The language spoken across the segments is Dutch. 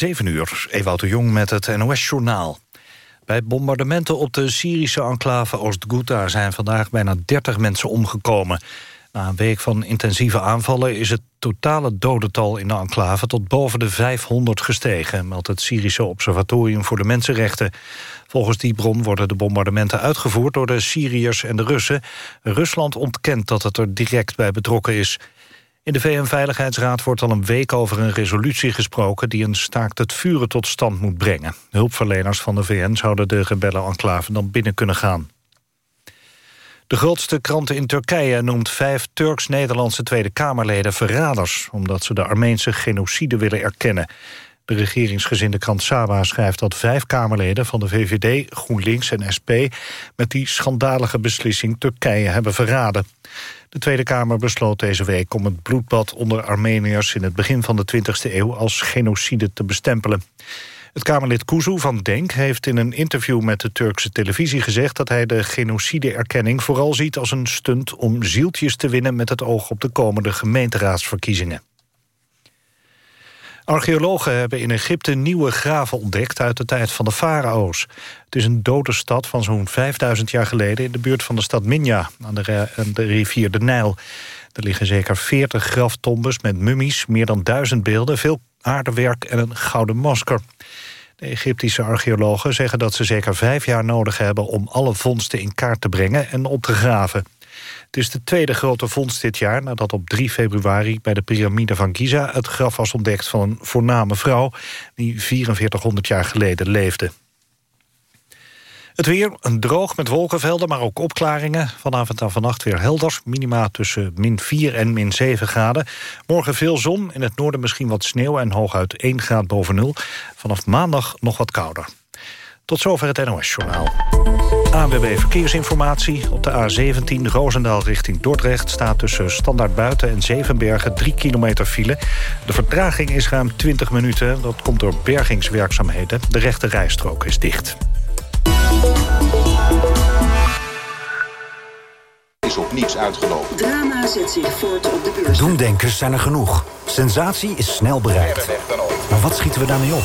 7 uur, Ewout de Jong met het NOS-journaal. Bij bombardementen op de Syrische enclave Oost-Ghouta... zijn vandaag bijna 30 mensen omgekomen. Na een week van intensieve aanvallen is het totale dodental in de enclave... tot boven de 500 gestegen, meldt het Syrische Observatorium voor de Mensenrechten. Volgens die bron worden de bombardementen uitgevoerd door de Syriërs en de Russen. Rusland ontkent dat het er direct bij betrokken is... In de VN-veiligheidsraad wordt al een week over een resolutie gesproken... die een staakt het vuren tot stand moet brengen. Hulpverleners van de VN zouden de rebellen-enclave dan binnen kunnen gaan. De grootste krant in Turkije noemt vijf Turks-Nederlandse Tweede Kamerleden verraders... omdat ze de Armeense genocide willen erkennen. De regeringsgezinde krant Saba schrijft dat vijf Kamerleden van de VVD, GroenLinks en SP... met die schandalige beslissing Turkije hebben verraden. De Tweede Kamer besloot deze week om het bloedbad onder Armeniërs... in het begin van de 20e eeuw als genocide te bestempelen. Het Kamerlid Kuzu van Denk heeft in een interview met de Turkse televisie gezegd... dat hij de genocide-erkenning vooral ziet als een stunt om zieltjes te winnen... met het oog op de komende gemeenteraadsverkiezingen. Archeologen hebben in Egypte nieuwe graven ontdekt uit de tijd van de farao's. Het is een dode stad van zo'n 5000 jaar geleden in de buurt van de stad Minya, aan de, aan de rivier de Nijl. Er liggen zeker 40 graftombes met mummies, meer dan duizend beelden, veel aardewerk en een gouden masker. De Egyptische archeologen zeggen dat ze zeker vijf jaar nodig hebben om alle vondsten in kaart te brengen en op te graven. Het is de tweede grote vondst dit jaar... nadat op 3 februari bij de piramide van Giza... het graf was ontdekt van een voorname vrouw... die 4400 jaar geleden leefde. Het weer, een droog met wolkenvelden, maar ook opklaringen. Vanavond en vannacht weer helder. Minima tussen min 4 en min 7 graden. Morgen veel zon, in het noorden misschien wat sneeuw... en hooguit 1 graad boven nul. Vanaf maandag nog wat kouder. Tot zover het NOS-journaal. ANWB Verkeersinformatie. Op de A17 Roosendaal richting Dordrecht... staat tussen Standaard Buiten en Zevenbergen 3 kilometer file. De vertraging is ruim 20 minuten. Dat komt door bergingswerkzaamheden. De rechte rijstrook is dicht. is op niets uitgelopen. Drama zet zich voort op de beurs. Doemdenkers zijn er genoeg. Sensatie is snel bereikt. Maar wat schieten we daarmee op?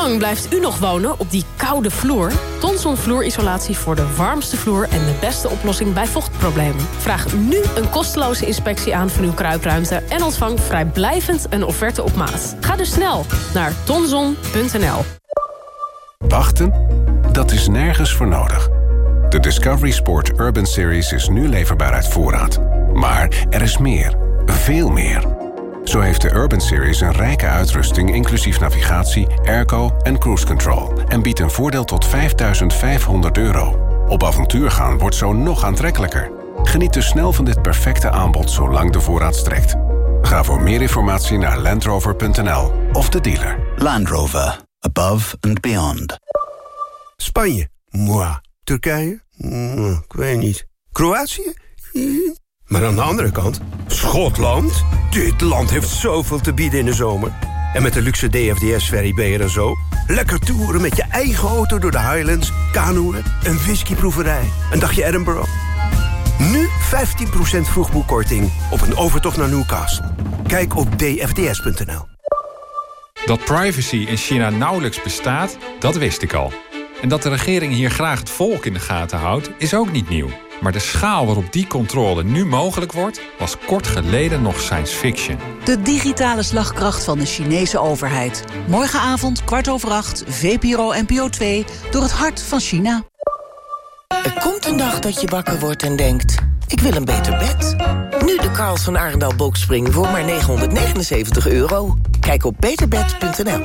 Lang blijft u nog wonen op die koude vloer? Tonson vloerisolatie voor de warmste vloer en de beste oplossing bij vochtproblemen. Vraag nu een kosteloze inspectie aan van uw kruipruimte... en ontvang vrijblijvend een offerte op maat. Ga dus snel naar tonson.nl. Wachten? Dat is nergens voor nodig. De Discovery Sport Urban Series is nu leverbaar uit voorraad. Maar er is meer. Veel meer. Zo heeft de Urban Series een rijke uitrusting... inclusief navigatie, airco en cruise control... en biedt een voordeel tot 5500 euro. Op avontuur gaan wordt zo nog aantrekkelijker. Geniet dus snel van dit perfecte aanbod zolang de voorraad strekt. Ga voor meer informatie naar landrover.nl of de dealer. Land Rover. Above and beyond. Spanje? Moi. Turkije? Ik weet niet. Kroatië? Mm. Maar aan de andere kant, Schotland? Dit land heeft zoveel te bieden in de zomer. En met de luxe DFDS-ferry ben je er zo. Lekker toeren met je eigen auto door de Highlands, kanoeën, een whiskyproeverij, een dagje Edinburgh. Nu 15% vroegboekkorting op een overtocht naar Newcastle. Kijk op dfds.nl. Dat privacy in China nauwelijks bestaat, dat wist ik al. En dat de regering hier graag het volk in de gaten houdt, is ook niet nieuw. Maar de schaal waarop die controle nu mogelijk wordt... was kort geleden nog science fiction. De digitale slagkracht van de Chinese overheid. Morgenavond, kwart over acht, VPRO NPO 2... door het hart van China. Er komt een dag dat je wakker wordt en denkt... ik wil een beter bed. Nu de Karls van Arendal Boxspring voor maar 979 euro. Kijk op beterbed.nl.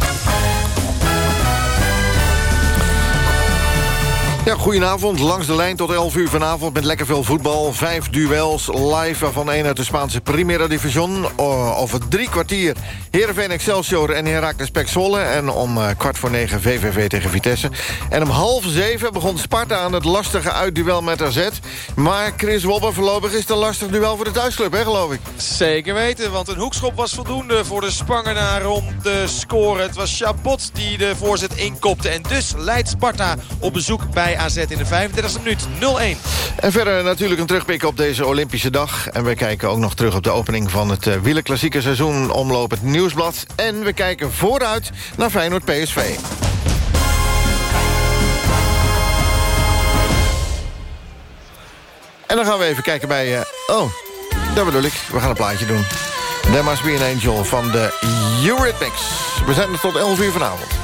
Ja, goedenavond. Langs de lijn tot 11 uur vanavond met lekker veel voetbal. Vijf duels live, waarvan één uit de Spaanse Primera Division. Over drie kwartier Heerenveen Excelsior en Heracles Pek Zwolle. En om uh, kwart voor negen VVV tegen Vitesse. En om half zeven begon Sparta aan het lastige uitduel met AZ. Maar Chris Wobber voorlopig is het een lastig duel voor de thuisclub, hè, geloof ik? Zeker weten, want een hoekschop was voldoende voor de Spangenaar om te scoren. Het was Chabot die de voorzet inkopte. En dus leidt Sparta op bezoek bij AZ in de 35e minuut 0-1. En verder natuurlijk een terugblik op deze Olympische dag. En we kijken ook nog terug op de opening van het uh, wielerklassieke seizoen... Omloop het Nieuwsblad. En we kijken vooruit naar Feyenoord PSV. En dan gaan we even kijken bij... Uh, oh, dat bedoel ik. We gaan een plaatje doen. There Must Be an Angel van de Eurythmics. We zijn er tot 11 uur vanavond.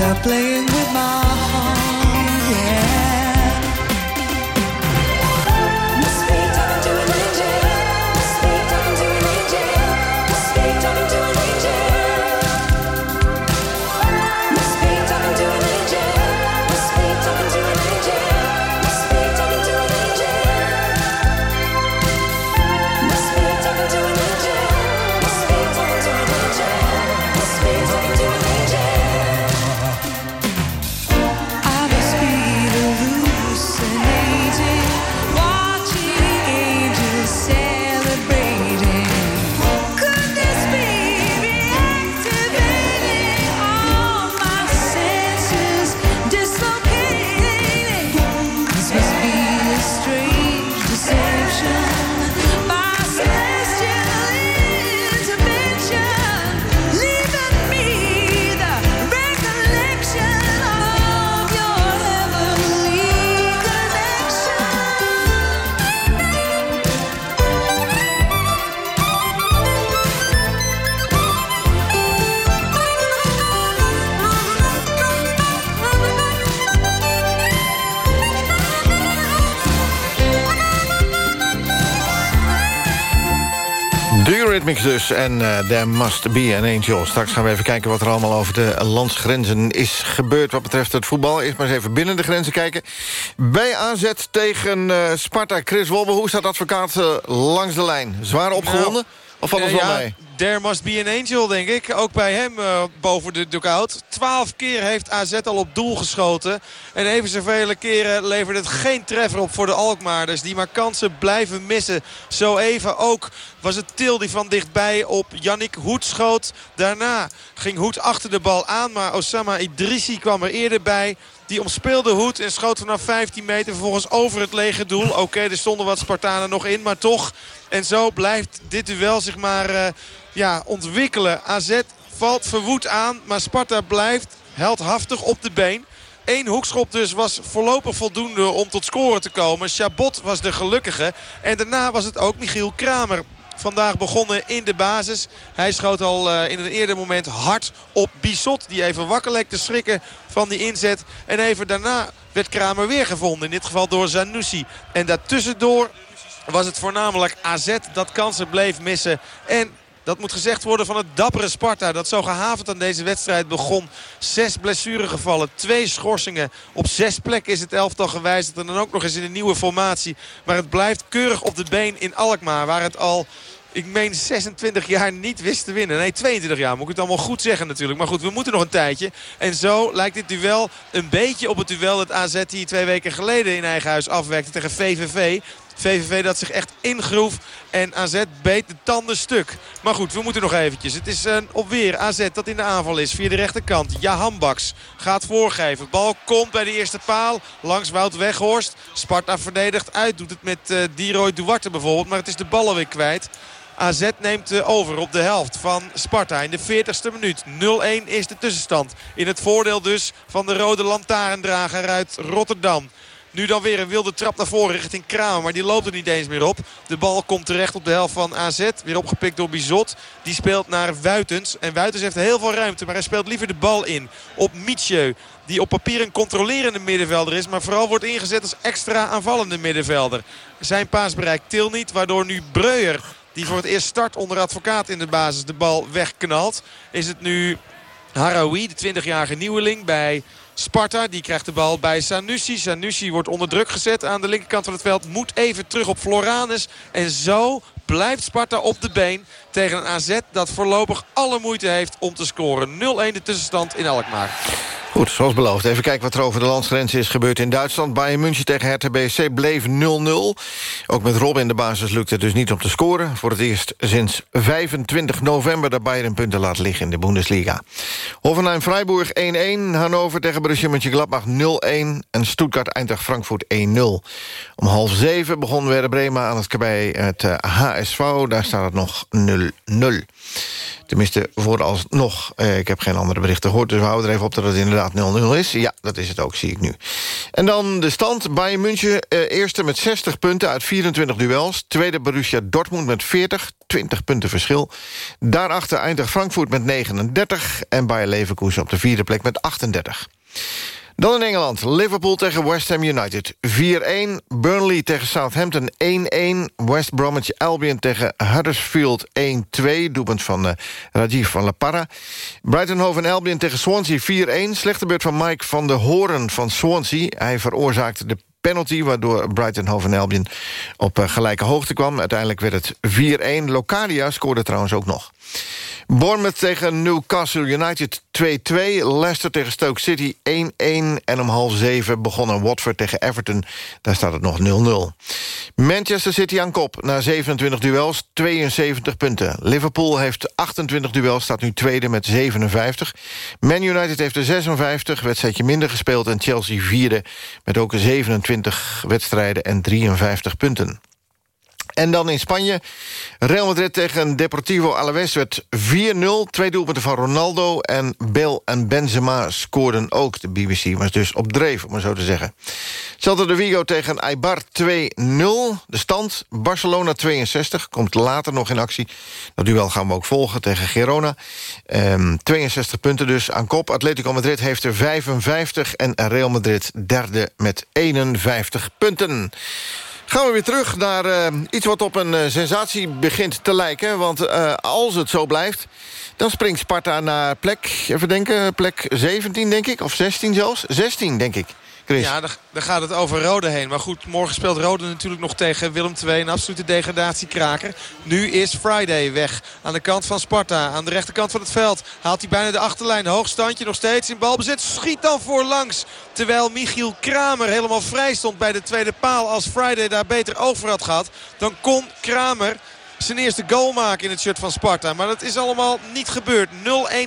They're playing with my Dus en uh, There Must Be an Angel. Straks gaan we even kijken wat er allemaal over de landsgrenzen is gebeurd... wat betreft het voetbal. Eerst maar eens even binnen de grenzen kijken. Bij AZ tegen uh, Sparta. Chris Wolbe, hoe staat advocaat uh, langs de lijn? Zwaar opgewonden? Nou, of valt het wel ja, mee? There must be an angel, denk ik. Ook bij hem uh, boven de dugout. Twaalf keer heeft AZ al op doel geschoten. En even zoveel keren levert het geen treffer op voor de Alkmaarders. Die maar kansen blijven missen. Zo even ook was het Til die van dichtbij op Yannick Hoed schoot. Daarna ging Hoed achter de bal aan. Maar Osama Idrissi kwam er eerder bij. Die omspeelde Hoed en schoot vanaf 15 meter vervolgens over het lege doel. Oké, er stonden wat Spartanen nog in, maar toch. En zo blijft dit duel zich maar uh, ja, ontwikkelen. AZ valt verwoed aan, maar Sparta blijft heldhaftig op de been. Eén hoekschop dus was voorlopig voldoende om tot scoren te komen. Chabot was de gelukkige. En daarna was het ook Michiel Kramer vandaag begonnen in de basis. Hij schoot al in een eerder moment hard op Bissot. Die even wakker te schrikken van die inzet. En even daarna werd Kramer weer gevonden. In dit geval door Zanussi. En daartussendoor was het voornamelijk AZ dat kansen bleef missen. En dat moet gezegd worden van het dappere Sparta. Dat zo gehavend aan deze wedstrijd begon. Zes blessuregevallen, twee schorsingen. Op zes plekken is het elftal gewijzigd. En dan ook nog eens in een nieuwe formatie. Maar het blijft keurig op de been in Alkmaar. Waar het al ik meen 26 jaar niet wist te winnen. Nee, 22 jaar moet ik het allemaal goed zeggen natuurlijk. Maar goed, we moeten nog een tijdje. En zo lijkt dit duel een beetje op het duel dat AZ hier twee weken geleden in eigen huis afwerkte tegen VVV. VVV dat zich echt ingroef. En AZ beet de tanden stuk. Maar goed, we moeten nog eventjes. Het is een op weer AZ dat in de aanval is. Via de rechterkant. Jahan Baks gaat voorgeven. Bal komt bij de eerste paal. Langs Wout Weghorst. Sparta verdedigt uit. Doet het met uh, Diroy Duarte bijvoorbeeld. Maar het is de bal alweer kwijt. AZ neemt over op de helft van Sparta in de 40ste minuut. 0-1 is de tussenstand. In het voordeel dus van de rode lantaarndrager uit Rotterdam. Nu dan weer een wilde trap naar voren richting Kramer. Maar die loopt er niet eens meer op. De bal komt terecht op de helft van AZ. Weer opgepikt door Bizot. Die speelt naar Wuitens. En Wuitens heeft heel veel ruimte. Maar hij speelt liever de bal in op Mietje. Die op papier een controlerende middenvelder is. Maar vooral wordt ingezet als extra aanvallende middenvelder. Zijn paasbereik til niet. Waardoor nu Breuer die voor het eerst start onder advocaat in de basis de bal wegknalt. Is het nu Harawi, de 20-jarige nieuweling bij Sparta. Die krijgt de bal bij Sanusi. Sanusi wordt onder druk gezet aan de linkerkant van het veld. Moet even terug op Floranus. En zo blijft Sparta op de been tegen een AZ dat voorlopig alle moeite heeft om te scoren. 0-1 de tussenstand in Alkmaar. Goed, zoals beloofd. Even kijken wat er over de landsgrens is gebeurd in Duitsland. Bayern München tegen Hertha BSC bleef 0-0. Ook met Rob in de basis lukt het dus niet om te scoren. Voor het eerst sinds 25 november dat Bayern punten laat liggen in de Bundesliga. Hoffenheim-Freiburg 1-1. Hannover tegen Borussia Mönchengladbach 0-1. En Stuttgart-Eintracht-Frankfurt 1-0. Om half zeven begon Werder Bremen aan het kabij het HSV. Eh, Daar staat het nog 0-0. Tenminste, vooralsnog. Eh, ik heb geen andere berichten gehoord, dus we houden er even op dat het inderdaad 0-0 is. Ja, dat is het ook, zie ik nu. En dan de stand. Bayern München, eh, eerste met 60 punten uit 24 duels. Tweede Borussia Dortmund met 40, 20 punten verschil. Daarachter Eindracht Frankfurt met 39... en Bayer Leverkusen op de vierde plek met 38. Dan in Engeland. Liverpool tegen West Ham United 4-1. Burnley tegen Southampton 1-1. West Bromwich Albion tegen Huddersfield 1-2. Doelpunt van uh, Rajiv van La Parra. Brighton Albion tegen Swansea 4-1. Slechte beurt van Mike van de Horen van Swansea. Hij veroorzaakte de penalty... waardoor Brighton Hove Albion op uh, gelijke hoogte kwam. Uiteindelijk werd het 4-1. Locadia scoorde trouwens ook nog. Bournemouth tegen Newcastle United 2-2. Leicester tegen Stoke City 1-1. En om half zeven begonnen Watford tegen Everton. Daar staat het nog 0-0. Manchester City aan kop na 27 duels, 72 punten. Liverpool heeft 28 duels, staat nu tweede met 57. Man United heeft er 56, wedstrijdje minder gespeeld... en Chelsea vierde met ook 27 wedstrijden en 53 punten. En dan in Spanje. Real Madrid tegen Deportivo Alaves werd 4-0. Twee doelpunten van Ronaldo en Bel en Benzema scoorden ook. De BBC was dus op dreef, om maar zo te zeggen. Celta de Vigo tegen Eibar 2-0. De stand Barcelona 62. Komt later nog in actie. Dat duel gaan we ook volgen tegen Girona. 62 ehm, punten dus aan kop. Atletico Madrid heeft er 55 en Real Madrid derde met 51 punten. Gaan we weer terug naar uh, iets wat op een uh, sensatie begint te lijken. Want uh, als het zo blijft, dan springt Sparta naar plek... even denken, plek 17 denk ik, of 16 zelfs. 16 denk ik. Ja, dan, gaat het over Rode heen. Maar goed, morgen speelt Rode natuurlijk nog tegen Willem II. Een absolute degradatiekraker. Nu is Friday weg aan de kant van Sparta. Aan de rechterkant van het veld haalt hij bijna de achterlijn. Hoogstandje nog steeds in balbezit. Schiet dan voorlangs. Terwijl Michiel Kramer helemaal vrij stond bij de tweede paal. Als Friday daar beter over had gehad, dan kon Kramer zijn eerste goal maken in het shirt van Sparta. Maar dat is allemaal niet gebeurd. 0-1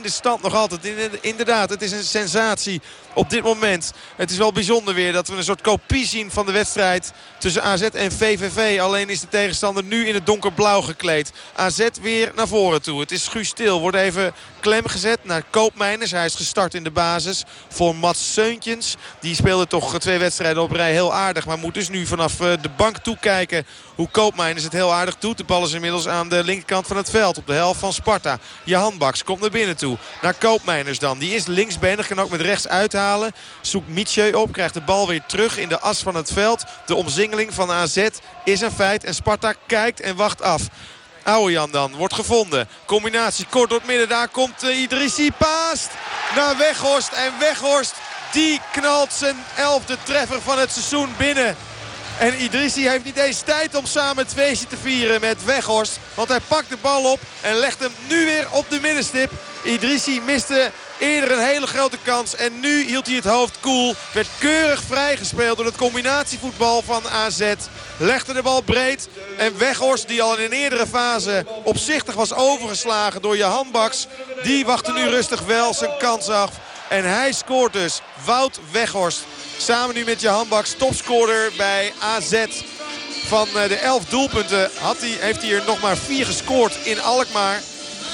de stand nog altijd. Inderdaad, het is een sensatie op dit moment. Het is wel bijzonder weer dat we een soort kopie zien van de wedstrijd tussen AZ en VVV. Alleen is de tegenstander nu in het donkerblauw gekleed. AZ weer naar voren toe. Het is Guus Stil. Wordt even klem gezet naar Koopmeiners. Hij is gestart in de basis voor Mats Seuntjens. Die speelde toch twee wedstrijden op rij heel aardig. Maar moet dus nu vanaf eh, de bank toekijken hoe Koopmeiners het heel aardig doet. De bal is inmiddels aan de linkerkant van het veld. Op de helft van Sparta. Johan Baks komt naar binnen toe. Naar Koopmeiners dan. Die is linksbenig. Kan ook met rechts uithalen. Zoekt Mietje op. Krijgt de bal weer terug in de as van het veld. De omzingeling van AZ is een feit. En Sparta kijkt en wacht af. Jan dan wordt gevonden. Combinatie kort door het midden. Daar komt uh, Idrissi. Paast naar Weghorst. En Weghorst die knalt zijn elfde treffer van het seizoen binnen. En Idrissi heeft niet eens tijd om samen het feestje te vieren met Weghorst. Want hij pakt de bal op en legt hem nu weer op de middenstip. Idrissi miste eerder een hele grote kans. En nu hield hij het hoofd koel. Werd keurig vrijgespeeld door het combinatievoetbal van AZ. Legde de bal breed. En Weghorst, die al in een eerdere fase opzichtig was overgeslagen door Johan Baks. Die wachtte nu rustig wel zijn kans af. En hij scoort dus. Wout Weghorst. Samen nu met Johan Baks, topscorer bij AZ. Van eh, de 11 doelpunten had hij, heeft hij er nog maar 4 gescoord in Alkmaar.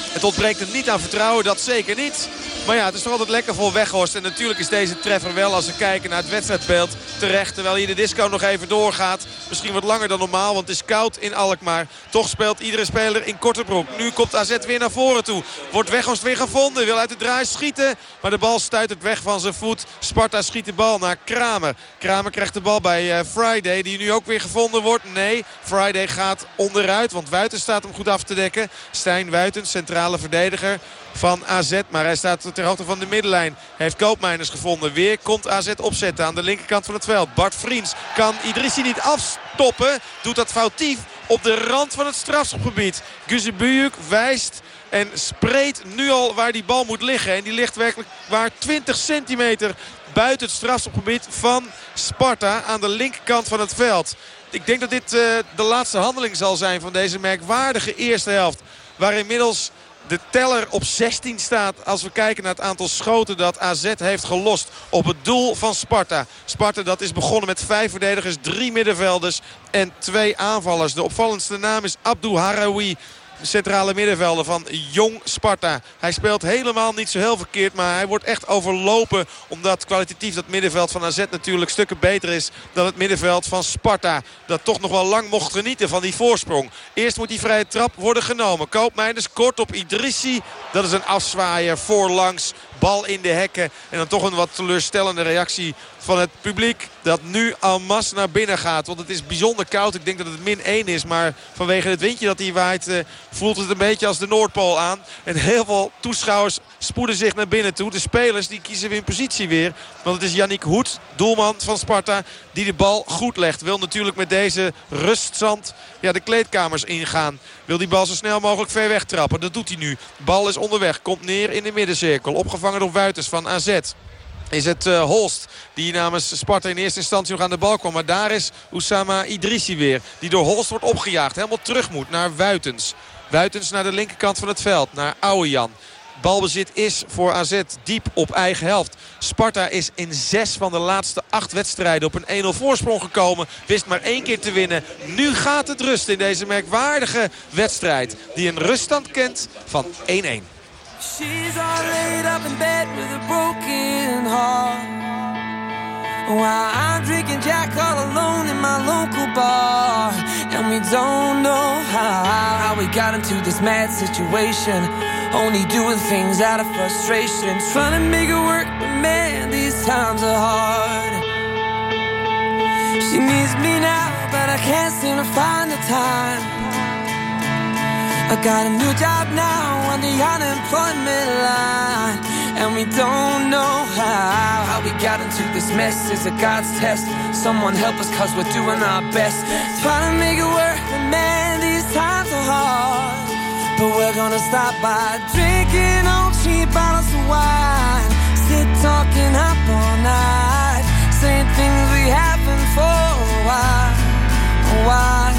Het ontbreekt hem niet aan vertrouwen, dat zeker niet. Maar ja, het is toch altijd lekker voor Weghorst. En natuurlijk is deze treffer wel, als we kijken naar het wedstrijdbeeld, terecht. Terwijl hier de disco nog even doorgaat. Misschien wat langer dan normaal, want het is koud in Alkmaar. Toch speelt iedere speler in korte broek. Nu komt AZ weer naar voren toe. Wordt Weghorst weer gevonden. Wil uit de draai schieten. Maar de bal stuit het weg van zijn voet. Sparta schiet de bal naar Kramer. Kramer krijgt de bal bij uh, Friday. Die nu ook weer gevonden wordt. Nee, Friday gaat onderuit. Want Wuiten staat hem goed af te dekken. Stijn Wuiten, verdediger van AZ. Maar hij staat ter hoogte van de middenlijn. Heeft Koopmeiners gevonden. Weer komt AZ opzetten aan de linkerkant van het veld. Bart Vriends kan Idrissi niet afstoppen. Doet dat foutief op de rand van het strafschopgebied. Guzebujuk wijst en spreekt nu al waar die bal moet liggen. En die ligt werkelijk waar 20 centimeter buiten het strafschopgebied van Sparta aan de linkerkant van het veld. Ik denk dat dit uh, de laatste handeling zal zijn van deze merkwaardige eerste helft. Waar inmiddels de teller op 16 staat als we kijken naar het aantal schoten dat AZ heeft gelost op het doel van Sparta. Sparta dat is begonnen met vijf verdedigers, drie middenvelders en twee aanvallers. De opvallendste naam is Abdou Harawi centrale middenvelder van Jong Sparta. Hij speelt helemaal niet zo heel verkeerd. Maar hij wordt echt overlopen. Omdat kwalitatief dat middenveld van AZ natuurlijk stukken beter is dan het middenveld van Sparta. Dat toch nog wel lang mocht genieten van die voorsprong. Eerst moet die vrije trap worden genomen. Koopmeiners kort op Idrissi. Dat is een afzwaaier voorlangs. Bal in de hekken. En dan toch een wat teleurstellende reactie van het publiek. Dat nu masse naar binnen gaat. Want het is bijzonder koud. Ik denk dat het min 1 is. Maar vanwege het windje dat hier waait eh, voelt het een beetje als de Noordpool aan. En heel veel toeschouwers spoeden zich naar binnen toe. De spelers die kiezen weer in positie weer. Want het is Yannick Hoed, doelman van Sparta, die de bal goed legt. Wil natuurlijk met deze rustzand ja, de kleedkamers ingaan. Wil die bal zo snel mogelijk ver weg trappen. Dat doet hij nu. Bal is onderweg. Komt neer in de middencirkel. Opgevangen door Wuiters van AZ is het uh, Holst die namens Sparta in eerste instantie nog aan de bal kwam. Maar daar is Oussama Idrissi weer. Die door Holst wordt opgejaagd. Helemaal terug moet naar Wuitens. Wuitens naar de linkerkant van het veld. Naar Ouwejan. Balbezit is voor AZ diep op eigen helft. Sparta is in zes van de laatste acht wedstrijden op een 1-0 voorsprong gekomen. Wist maar één keer te winnen. Nu gaat het rust in deze merkwaardige wedstrijd. Die een ruststand kent van 1-1. She's all laid up in bed with a broken heart. While I'm drinking Jack all alone in my local bar. And we don't know how, how we got into this mad situation. Only doing things out of frustration. Trying to make it work, but man, these times are hard. She needs me now, but I can't seem to find the time. I got a new job now on the unemployment line. And we don't know how How we got into this mess. Is a God's test? Someone help us cause we're doing our best. Trying to make it work, but man, these times are hard. But we're gonna stop by Drinking on cheap bottles of wine. Sit talking up all night. Saying things we haven't for a while. A while,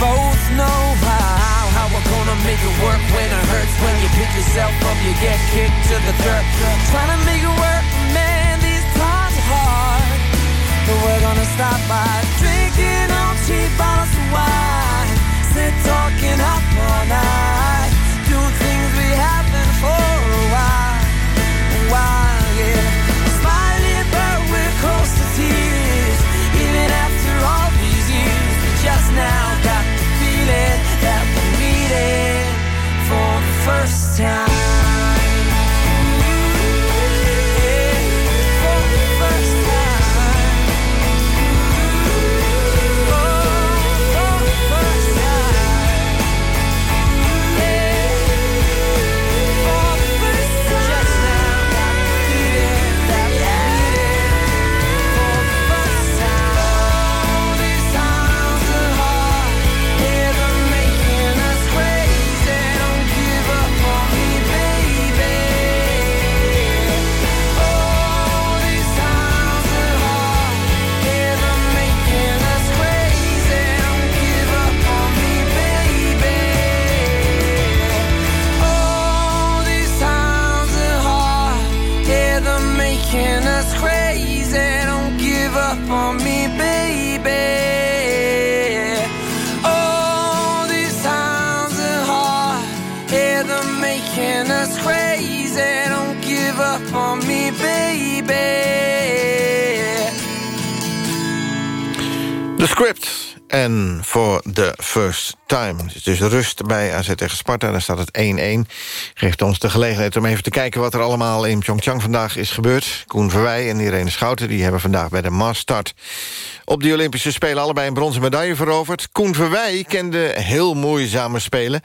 both know how. How we're gonna make it work when it hurts, when you pick yourself up, you get kicked to the dirt. Trying to make it work, man, these times are hard. But we're gonna stop by drinking on cheap bottles of wine, sit talking up all night. Rust bij AZ tegen Sparta. Daar staat het 1-1. Geeft ons de gelegenheid om even te kijken... wat er allemaal in Pyeongchang vandaag is gebeurd. Koen Verwij en Irene Schouten die hebben vandaag bij de Maastart... op die Olympische Spelen allebei een bronzen medaille veroverd. Koen Verwij kende heel moeizame spelen...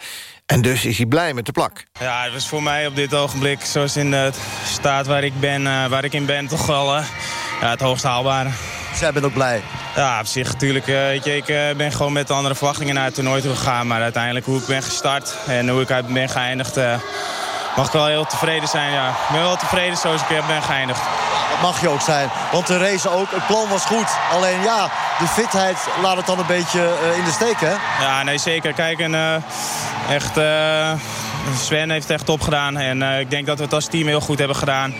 En dus is hij blij met de plak. Ja, het was voor mij op dit ogenblik, zoals in de staat waar ik, ben, eh, waar ik in ben, toch wel eh, het hoogst haalbare. Jij bent ook blij? Ja, op zich natuurlijk. eh, je, ik eh, ben gewoon met andere verwachtingen naar het toernooi toe gegaan. Maar uiteindelijk hoe ik ben gestart en hoe ik ben geëindigd... eh, mag ik wel heel tevreden zijn. Ja. Ik ben wel tevreden zoals ik ben geëindigd. Dat mag je ook zijn. Want de race ook, het plan was goed. Alleen ja, de fitheid laat het dan een beetje in de steek, hè? Ja, nee, zeker. Kijk, en, echt, Sven heeft het echt opgedaan. En ik denk dat we het als team heel goed hebben gedaan.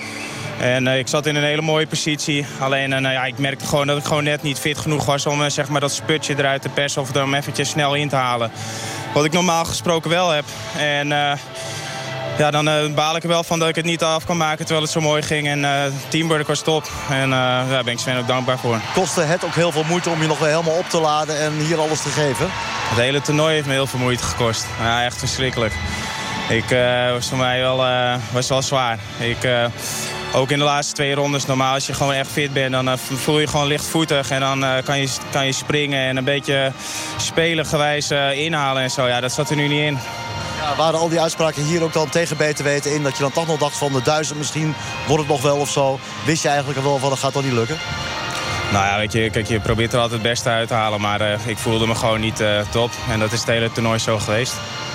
En eh, ik zat in een hele mooie positie. Alleen eh, nou ja, ik merkte gewoon dat ik gewoon net niet fit genoeg was... om eh, zeg maar, dat sputje eruit te persen of er hem eventjes snel in te halen. Wat ik normaal gesproken wel heb. En ja, dan baal ik er wel van dat ik het niet af kan maken terwijl het zo mooi ging. En uh, teamwork was top. En uh, daar ben ik Sven ook dankbaar voor. Kostte het ook heel veel moeite om je nog helemaal op te laden en hier alles te geven? Het hele toernooi heeft me heel veel moeite gekost. Ja, echt verschrikkelijk. Ik uh, was voor mij wel, was wel zwaar. Ik, ook in de laatste twee rondes, normaal als je gewoon echt fit bent... dan voel je gewoon lichtvoetig en dan kan, je, kan je springen... en een beetje spelengewijs inhalen en zo. Ja, dat zat er nu niet in. Ja, waren al die uitspraken hier ook dan tegen beter weten in... dat je dan toch nog dacht van de duizend misschien wordt het nog wel of zo. Wist je eigenlijk al wel van dat gaat toch niet lukken? Nou ja, weet je, kijk, je probeert er altijd het beste uit te halen. Maar uh, ik voelde me gewoon niet uh, top. En dat is het hele toernooi zo geweest.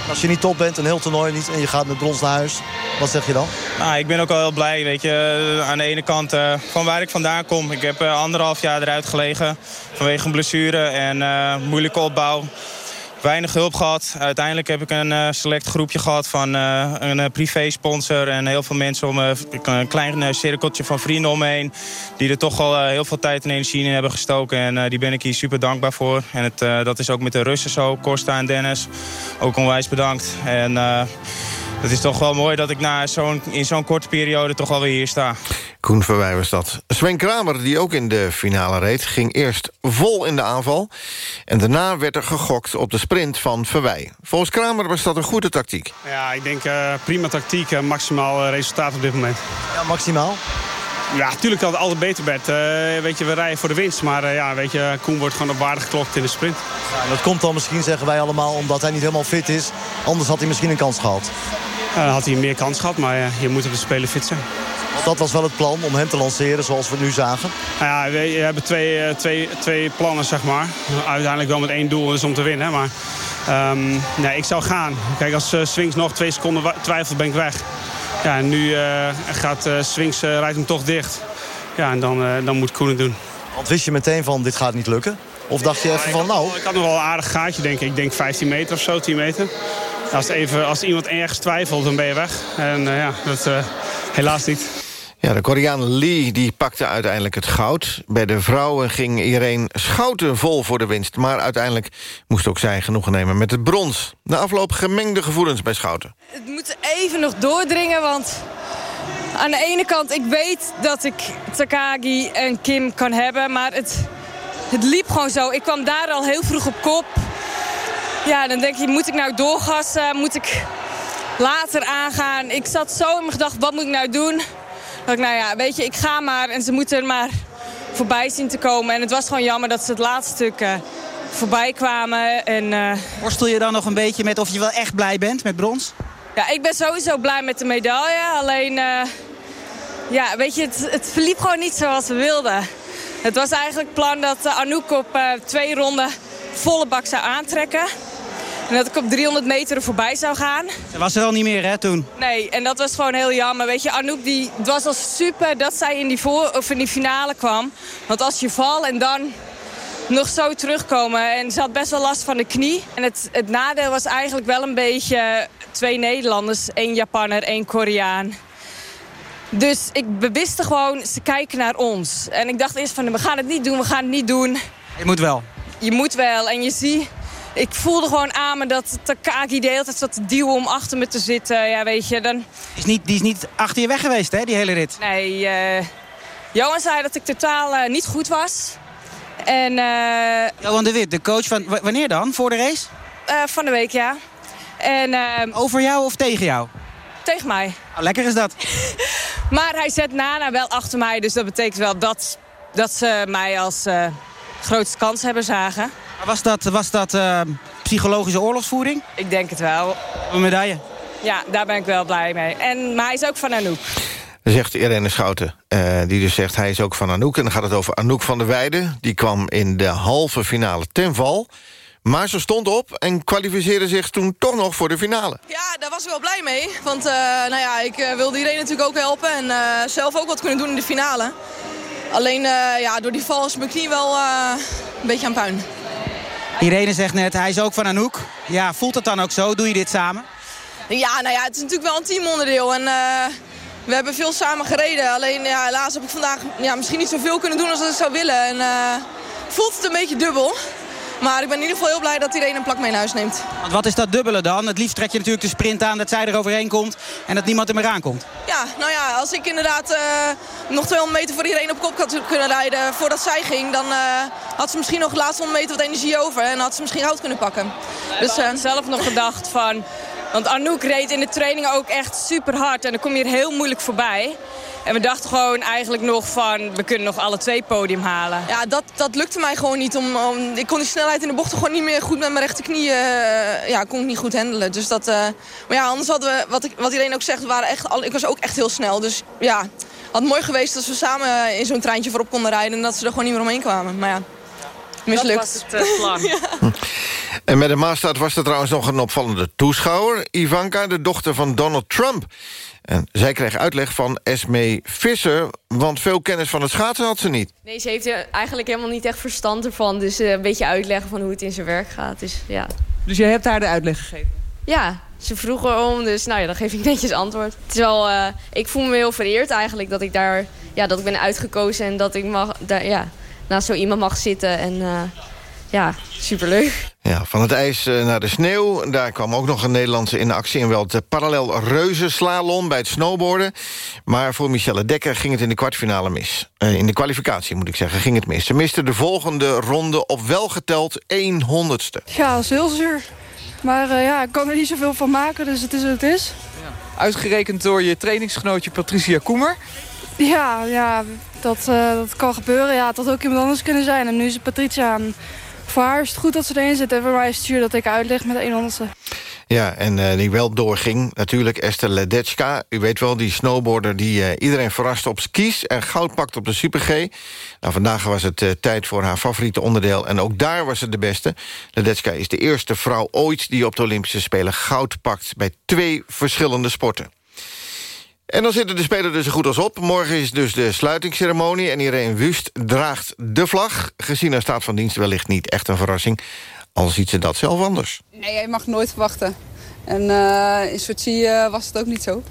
Als je niet top bent, een heel toernooi niet... en je gaat met brons naar huis, wat zeg je dan? Nou, ik ben ook al heel blij, weet je. Aan de ene kant uh, van waar ik vandaan kom. Ik heb anderhalf jaar eruit gelegen vanwege een blessure en moeilijke opbouw weinig hulp gehad. Uiteindelijk heb ik een uh, select groepje gehad van uh, een uh, privé-sponsor... en heel veel mensen om een klein cirkeltje van vrienden omheen... die er toch al heel veel tijd en energie in hebben gestoken. En die ben ik hier super dankbaar voor. En het, dat is ook met de Russen zo, Costa en Dennis. Ook onwijs bedankt. En het is toch wel mooi dat ik na zo'n in zo'n korte periode toch alweer hier sta. Koen Verwij was dat. Sven Kramer, die ook in de finale reed... ging eerst vol in de aanval. En daarna werd er gegokt op de sprint van Verwij. Volgens Kramer was dat een goede tactiek. Ja, ik denk uh, prima tactiek. Uh, maximaal uh, resultaat op dit moment. Ja, maximaal? Ja, natuurlijk had het altijd beter bed. weet je, we rijden voor de winst. Maar ja, weet je, Koen wordt gewoon op waarde geklopt in de sprint. Ja, dat komt dan misschien, zeggen wij allemaal, omdat hij niet helemaal fit is. Anders had hij misschien een kans gehad. Dan had hij meer kans gehad, maar je moet op de fit zijn. Want dat was wel het plan om hem te lanceren zoals we nu zagen? Nou ja, we, hebben twee, twee, twee plannen, zeg maar. Uiteindelijk wel met één doel, dus om te winnen. Maar um, nee, ik zou gaan. Kijk, als uh, Swings nog twee seconden twijfelt, ben ik weg. Ja, en nu uh, gaat uh, Swings, rijdt hem toch dicht. Ja, en dan, dan moet Koen het doen. Want wist je meteen van, dit gaat niet lukken? Of dacht je even van, nou... Ik had nog wel een aardig gaatje, denk ik. Ik denk 15 meter of zo, 10 meter. Als, even, als iemand ergens twijfelt, dan ben je weg. En ja, dat helaas niet. Ja, de Koreaan Lee die pakte uiteindelijk het goud. Bij de vrouwen ging Irene Schouten vol voor de winst. Maar uiteindelijk moest ook zij genoegen nemen met het brons. Na afloop gemengde gevoelens bij Schouten. Het moet even nog doordringen, want aan de ene kant... ik weet dat ik Takagi en Kim kan hebben, maar het, het liep gewoon zo. Ik kwam daar al heel vroeg op kop. Ja, dan denk je, moet ik nou doorgassen? Moet ik later aangaan? Ik zat zo in mijn gedachten, wat moet ik nou doen? Dat ik, nou ja, weet je, ik ga maar en ze moeten er maar voorbij zien te komen. En het was gewoon jammer dat ze het laatste stuk uh, voorbij kwamen. En, uh... Worstel je dan nog een beetje met of je wel echt blij bent met brons? Ja, ik ben sowieso blij met de medaille. Alleen, uh, ja, weet je, het, het verliep gewoon niet zoals we wilden. Het was eigenlijk plan dat Anouk op twee ronden volle bak zou aantrekken. En dat ik op 300 meter er voorbij zou gaan. Dat was er al niet meer, hè, toen? Nee, en dat was gewoon heel jammer. Weet je, Anouk, die, het was al super dat zij in die, voor, of in die finale kwam. Want als je valt en dan nog zo terugkomen. En ze had best wel last van de knie. En het, het nadeel was eigenlijk wel een beetje twee Nederlanders. één Japanner, één Koreaan. Dus ik wist gewoon, ze kijken naar ons. En ik dacht eerst van, we gaan het niet doen, we gaan het niet doen. Je moet wel. Je moet wel. En je ziet ik voelde gewoon aan me dat Takagi de hele tijd zat te duwen om achter me te zitten. Ja, weet je, dan... Is niet, die is niet achter je weg geweest, hè, die hele rit? Nee, uh... Johan zei dat ik totaal uh, niet goed was. En, uh... Johan de Wit, de coach van... wanneer dan? Voor de race? van de week, ja. En, Over jou of tegen jou? Tegen mij. Oh, lekker is dat. maar hij zet Nana wel achter mij, dus dat betekent wel dat, dat ze mij als grootste kans hebben zagen. Was dat, was dat uh, psychologische oorlogsvoering? Ik denk het wel. Een medaille? Ja, daar ben ik wel blij mee. En, maar hij is ook van Anouk. Zegt Irene Schouten, uh, die dus zegt hij is ook van Anouk. En dan gaat het over Anouk van der Weijden. Die kwam in de halve finale ten val. Maar ze stond op en kwalificeerde zich toen toch nog voor de finale. Ja, daar was ik wel blij mee. Want uh, nou ja, ik uh, wilde iedereen natuurlijk ook helpen. En zelf ook wat kunnen doen in de finale. Alleen ja, door die val is mijn knie wel een beetje aan puin. Irene zegt net, hij is ook van Anouk. Ja, voelt het dan ook zo? Doe je dit samen? Ja, nou ja, het is natuurlijk wel een teamonderdeel. En uh, we hebben veel samen gereden. Alleen ja, helaas heb ik vandaag ja, misschien niet zoveel kunnen doen als ik zou willen. En uh, voelt het een beetje dubbel. Maar ik ben in ieder geval heel blij dat iedereen een plak mee naar huis neemt. Want wat is dat dubbele dan? Het liefst trek je natuurlijk de sprint aan dat zij er overheen komt en dat niemand er meer aankomt. Ja, nou ja, als ik inderdaad uh, nog 200 meter voor iedereen op kop had kunnen rijden voordat zij ging, dan uh, had ze misschien nog de laatste 100 meter wat energie over en had ze misschien goud kunnen pakken. Dus uh, zelf nog gedacht van, want Anouk reed in de training ook echt super hard en dan kom je er heel moeilijk voorbij. En we dachten gewoon eigenlijk nog van, we kunnen nog alle twee podium halen. Ja, dat, dat lukte mij gewoon niet. Om, om, ik kon die snelheid in de bochten gewoon niet meer goed met mijn rechterknie, uh, ja, kon ik niet goed handelen. Dus dat, uh, maar ja, anders hadden we, wat, ik, wat iedereen ook zegt, waren echt, ik was ook echt heel snel. Dus ja, had mooi geweest als we samen in zo'n treintje voorop konden rijden en dat ze er gewoon niet meer omheen kwamen. Maar ja, mislukt. Dat was het uh, plan. ja. En met de Maastad was er trouwens nog een opvallende toeschouwer. Ivanka, de dochter van Donald Trump. En zij kreeg uitleg van Esme Visser... want veel kennis van het schaatsen had ze niet. Nee, ze heeft eigenlijk helemaal niet echt verstand ervan. Dus een beetje uitleggen van hoe het in zijn werk gaat. Dus, ja. dus jij hebt haar de uitleg gegeven? Ja, ze vroeg erom, dus nou ja, dan geef ik netjes antwoord. Het is wel, uh, ik voel me heel vereerd eigenlijk dat ik daar, ja, dat ik ben uitgekozen en dat ik mag, daar, ja, naast zo iemand mag zitten en uh, ja, superleuk. Ja, van het ijs eh, naar de sneeuw. Daar kwam ook nog een Nederlandse in actie... en wel het parallel reuzenslalom bij het snowboarden. Maar voor Michelle Dekker ging het in de kwartfinale mis. Uh, in de kwalificatie, moet ik zeggen, ging het mis. Ze miste de volgende ronde op welgeteld 100ste. Ja, dat is heel zuur. Maar uh, ja, ik kan er niet zoveel van maken, dus het is wat het is. Ja. Uitgerekend door je trainingsgenootje Patricia Koemer. Ja, ja dat, dat kan gebeuren. Ja, het had ook iemand anders kunnen zijn. En nu is het Patricia aan voor haar is het goed dat ze erin zit. En voor mij is het zuur dat ik uitleg met de 100ste. Ja, en uh, die wel doorging, natuurlijk Esther Ledetska. U weet wel, die snowboarder die uh, iedereen verraste op skis... en goud pakt op de Super G. Nou, vandaag was het tijd voor haar favoriete onderdeel... en ook daar was ze de beste. Ledetska is de eerste vrouw ooit die op de Olympische Spelen goud pakt... bij twee verschillende sporten. En dan zitten de spelers dus goed als op. Morgen is dus de sluitingsceremonie en Irene Wust draagt de vlag. Gezien haar staat van dienst wellicht niet echt een verrassing. Al ziet ze dat zelf anders. Nee, je mag nooit verwachten. En uh, in Sochi uh, was het ook niet zo.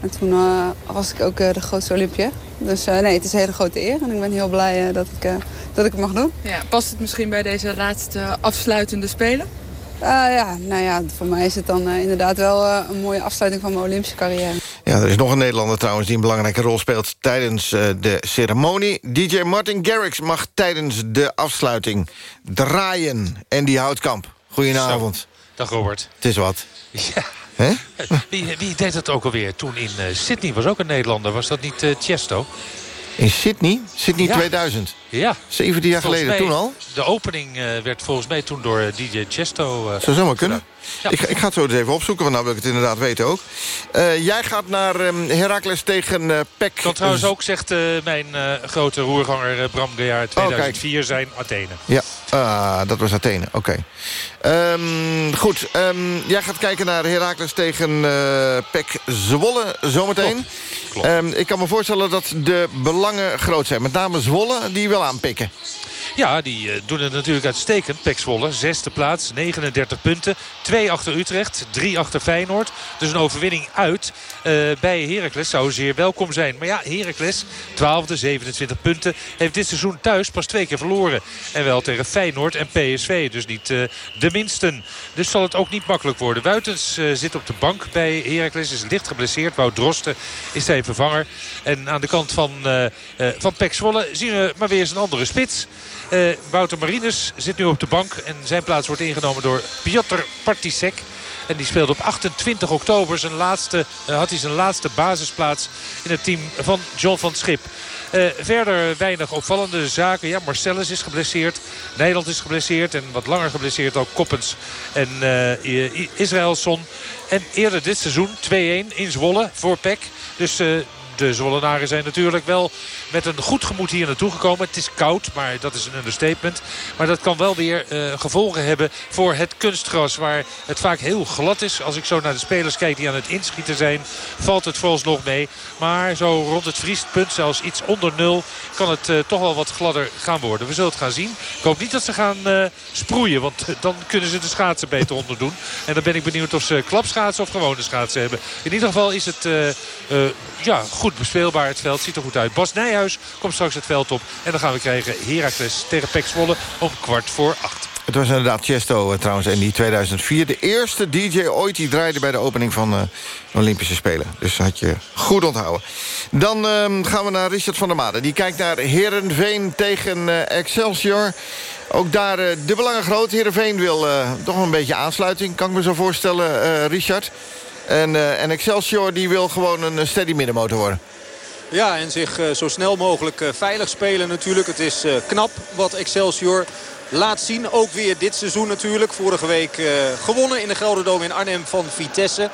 En toen uh, was ik ook de grootste Olympia. Dus nee, het is een hele grote eer. En ik ben heel blij dat, ik, dat ik het mag doen. Ja, past het misschien bij deze laatste afsluitende Spelen? ja, nou ja, voor mij is het dan inderdaad wel een mooie afsluiting van mijn Olympische carrière. Ja, er is nog een Nederlander trouwens die een belangrijke rol speelt tijdens uh, de ceremonie. DJ Martin Garrix mag tijdens de afsluiting draaien. En die Houtkamp, goedenavond. Zo. Dag Robert. Het is wat. Ja. Wie, wie, deed dat ook alweer? Toen in uh, Sydney was ook een Nederlander. Was dat niet uh, Chesto? In Sydney? Sydney ja. 2000? Ja. 17 jaar volgens geleden, toen al? De opening uh, werd volgens mij toen door DJ Chesto... Zou zomaar kunnen. Ja. Ik, ik, ga het zo eens even opzoeken, want nou wil ik het inderdaad weten ook. Uh, jij gaat naar um, Heracles tegen uh, PEC. Kan trouwens ook, zegt uh, mijn grote roerganger Bram Gejaar, 2004 oh, zijn Athene. Ja, ah, dat was Athene, oké. Okay. Um, goed, um, jij gaat kijken naar Heracles tegen PEC Zwolle zometeen. Klopt. Klopt. ik kan me voorstellen dat de belangen groot zijn. Met name Zwolle, die wel aanpikken. Ja, die uh, doen het natuurlijk uitstekend. Pek Zwolle, zesde plaats, 39 punten. Twee achter Utrecht, drie achter Feyenoord. Dus een overwinning uit uh, bij Heracles zou zeer welkom zijn. Maar ja, Heracles, 12e, 27 punten. Heeft dit seizoen thuis pas twee keer verloren. En wel tegen Feyenoord en PSV. Dus niet uh, de minsten. Dus zal het ook niet makkelijk worden. Wuitens zit op de bank bij Heracles. Is licht geblesseerd. Wout Drosten is zijn vervanger. En aan de kant van, van Pek Zwolle zien we maar weer eens een andere spits. Uh, Wouter Marinus zit nu op de bank. En zijn plaats wordt ingenomen door Piotr Partisek. En die speelde op 28 oktober zijn laatste, uh, had hij zijn laatste basisplaats in het team van John van Schip. Uh, verder weinig opvallende zaken. Ja, Marcellus is geblesseerd. Nederland is geblesseerd. En wat langer geblesseerd ook Koppens en uh. En eerder dit seizoen 2-1 in Zwolle voor PEC. Dus de Zwollenaren zijn natuurlijk wel met een goed gemoed hier naartoe gekomen. Het is koud, maar dat is een understatement. Maar dat kan wel weer uh, gevolgen hebben voor het kunstgras. Waar het vaak heel glad is. Als ik zo naar de spelers kijk die aan het inschieten zijn. Valt het vooralsnog mee. Maar zo rond het vriestpunt, zelfs iets onder nul. Kan het uh, toch wel wat gladder gaan worden. We zullen het gaan zien. Ik hoop niet dat ze gaan uh, sproeien. Want dan kunnen ze de schaatsen beter onderdoen. En dan ben ik benieuwd of ze klapschaatsen of gewone schaatsen hebben. In ieder geval is het ja, goed bespeelbaar. Het veld ziet er goed uit. Bas Nijhuis komt straks het veld op. En dan gaan we krijgen Heracles tegen Pek Zwolle om kwart voor acht. Het was inderdaad Chesto uh, trouwens in die 2004. De eerste DJ ooit die draaide bij de opening van uh, de Olympische Spelen. Dus dat had je goed onthouden. Dan uh, gaan we naar Richard van der Made. Die kijkt naar Herenveen tegen uh, Excelsior. Ook daar de belangen groot. Herenveen wil toch een beetje aansluiting. Kan ik me zo voorstellen, Richard. En, en Excelsior die wil gewoon een steady middenmotor worden. Ja, en zich uh, zo snel mogelijk veilig spelen natuurlijk. Het is knap wat Excelsior laat zien. Ook weer dit seizoen natuurlijk. Vorige week gewonnen in de Gelderdoom in Arnhem van Vitesse.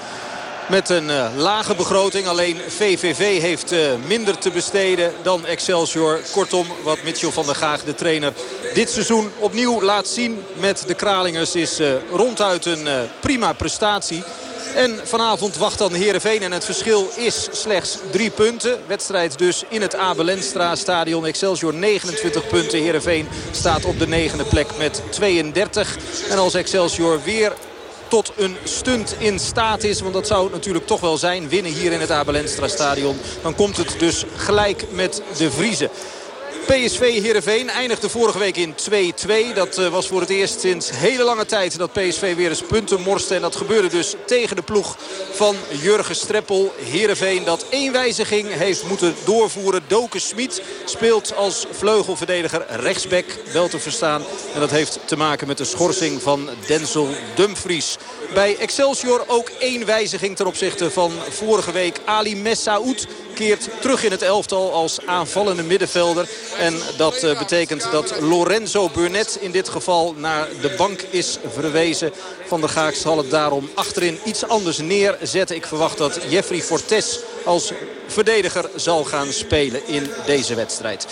Met een lage begroting. Alleen VVV heeft minder te besteden dan Excelsior. Kortom, wat Mitchell van der Gaag, de trainer, dit seizoen opnieuw laat zien met de Kralingers... is ronduit een prima prestatie. En vanavond wacht dan Heerenveen en het verschil is slechts drie punten. Wedstrijd dus in het Abelenstra stadion. Excelsior 29 punten. Heerenveen staat op de negende plek met 32. En als Excelsior weer tot een stunt in staat is. Want dat zou het natuurlijk toch wel zijn. Winnen hier in het Abelenstra stadion. Dan komt het dus gelijk met de Vriezen. PSV Heerenveen eindigde vorige week in 2-2. Dat uh, was voor het eerst sinds hele lange tijd dat PSV weer eens punten morste. En dat gebeurde dus tegen de ploeg van Jurgen Streppel. Heerenveen dat één wijziging heeft moeten doorvoeren. Doken Smit speelt als vleugelverdediger rechtsback. Wel te verstaan. En dat heeft te maken met de schorsing van Denzel Dumfries. Bij Excelsior ook één wijziging ten opzichte van vorige week. Ali Messaoud keert terug in het elftal als aanvallende middenvelder. En dat uh, betekent dat Lorenzo Burnett in dit geval naar de bank is verwezen. Van der Gaak zal het daarom achterin iets anders neerzetten. Ik verwacht dat Jeffrey Fortes als verdediger zal gaan spelen in deze wedstrijd.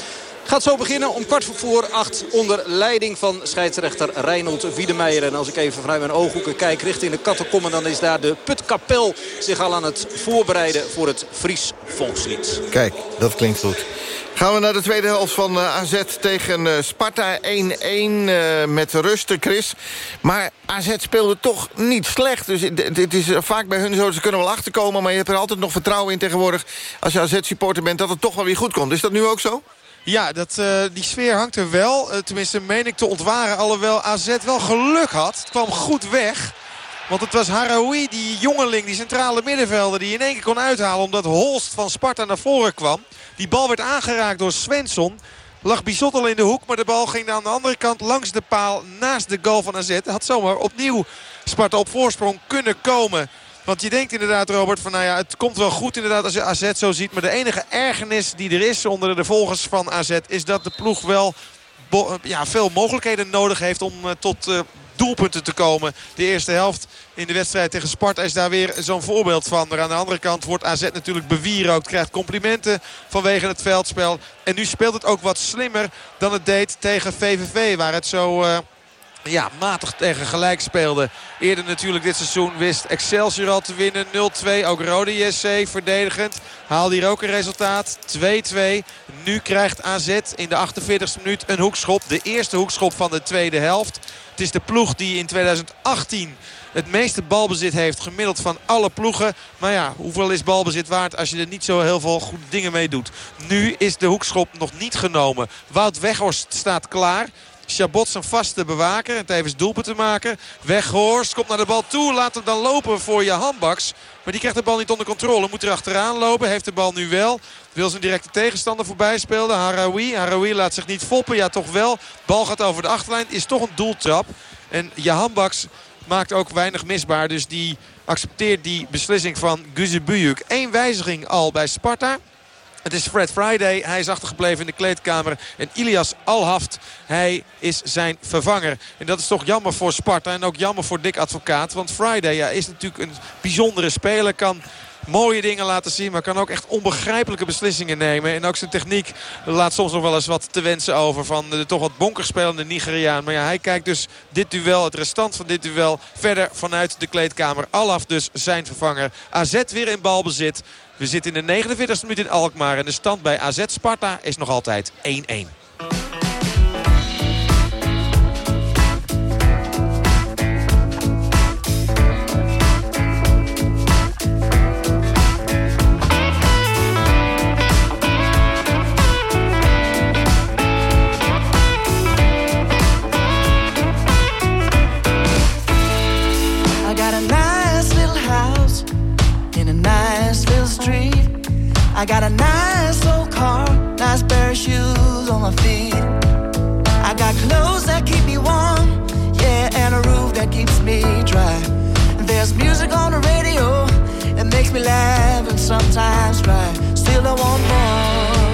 Gaat zo beginnen om kwart voor acht onder leiding van scheidsrechter Reinhold Wiedemeijer. En als ik even vanuit mijn ooghoeken kijk richting de kattenkommen... dan is daar de Putkapel zich al aan het voorbereiden voor het Fries volkslied. Kijk, dat klinkt goed. Gaan we naar de tweede helft van eh, AZ tegen eh, Sparta. 1-1 eh, met rusten, Chris. Maar AZ speelde toch niet slecht. Dus het is vaak bij hun zo, ze kunnen wel achterkomen... maar je hebt er altijd nog vertrouwen in tegenwoordig... als je AZ-supporter bent, dat het toch wel weer goed komt. Is dat nu ook zo? Ja, dat, eh, die sfeer hangt er wel. Eh, tenminste, meen ik te ontwaren. Alhoewel AZ wel geluk had. Het kwam goed weg. Want het was Haraoui, die jongeling, die centrale middenvelder... die in één keer kon uithalen omdat Holst van Sparta naar voren kwam. Die bal werd aangeraakt door Svensson. Lag Bizottel in de hoek, maar de bal ging aan de andere kant langs de paal... naast de goal van AZ. Had zomaar opnieuw Sparta op voorsprong kunnen komen... Want je denkt inderdaad, Robert, van nou ja, het komt wel goed inderdaad als je AZ zo ziet. Maar de enige ergernis die er is onder de volgers van AZ... is dat de ploeg wel ja, veel mogelijkheden nodig heeft om uh, tot uh, doelpunten te komen. De eerste helft in de wedstrijd tegen Sparta is daar weer zo'n voorbeeld van. Maar aan de andere kant wordt AZ natuurlijk bewierookt. Krijgt complimenten vanwege het veldspel. En nu speelt het ook wat slimmer dan het deed tegen VVV. Waar het zo... Uh, ja, matig tegen gelijk speelde. Eerder natuurlijk dit seizoen wist Excelsior al te winnen. 0-2. Ook Rode JC verdedigend. Haalde hier ook een resultaat. 2-2. Nu krijgt AZ in de 48e minuut een hoekschop. De eerste hoekschop van de tweede helft. Het is de ploeg die in 2018 het meeste balbezit heeft gemiddeld van alle ploegen. Maar ja, hoeveel is balbezit waard als je er niet zo heel veel goede dingen mee doet. Nu is de hoekschop nog niet genomen. Wout Weghorst staat klaar. Chabot zijn vaste bewaker. En tevens doelpunt te maken. Weghorst komt naar de bal toe. Laat hem dan lopen voor je handbaks. Maar die krijgt de bal niet onder controle. Moet er achteraan lopen. Heeft de bal nu wel. Wil zijn directe tegenstander voorbij spelen. Haraoui. Haraoui laat zich niet foppen. Ja, toch wel. Bal gaat over de achterlijn. Is toch een doeltrap. En Jahan Baks maakt ook weinig misbaar. Dus die accepteert die beslissing van Guzebujuk. Eén wijziging al bij Sparta. Het is Fred Friday. Hij is achtergebleven in de kleedkamer. En Ilias Alhaft, hij is zijn vervanger. En dat is toch jammer voor Sparta. En ook jammer voor Dick Advocaat. Want Friday ja, is natuurlijk een bijzondere speler. Kan mooie dingen laten zien. Maar kan ook echt onbegrijpelijke beslissingen nemen. En ook zijn techniek laat soms nog wel eens wat te wensen over. Van de toch wat bonkerspelende Nigeriaan. Maar ja, hij kijkt dus dit duel, het restant van dit duel... verder vanuit de kleedkamer. Alaf dus zijn vervanger. AZ weer in balbezit. We zitten in de 49e minuut in Alkmaar. En de stand bij AZ Sparta is nog altijd 1-1. Music on the radio, it makes me laugh and sometimes cry. Still, I want more.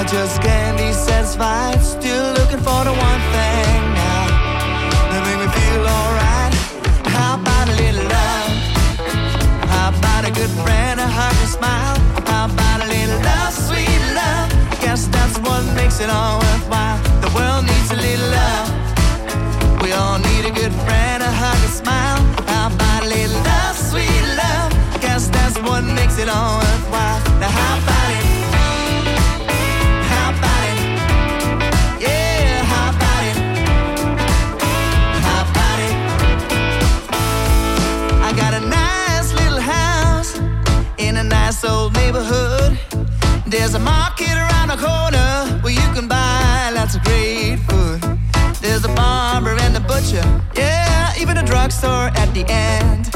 I just can't be satisfied, still looking for the one thing now that make me feel alright. How about a little love? How about a good friend, a hug, a smile? How about a little love, sweet love? Guess that's what makes it all butcher, yeah, even a drugstore at the end.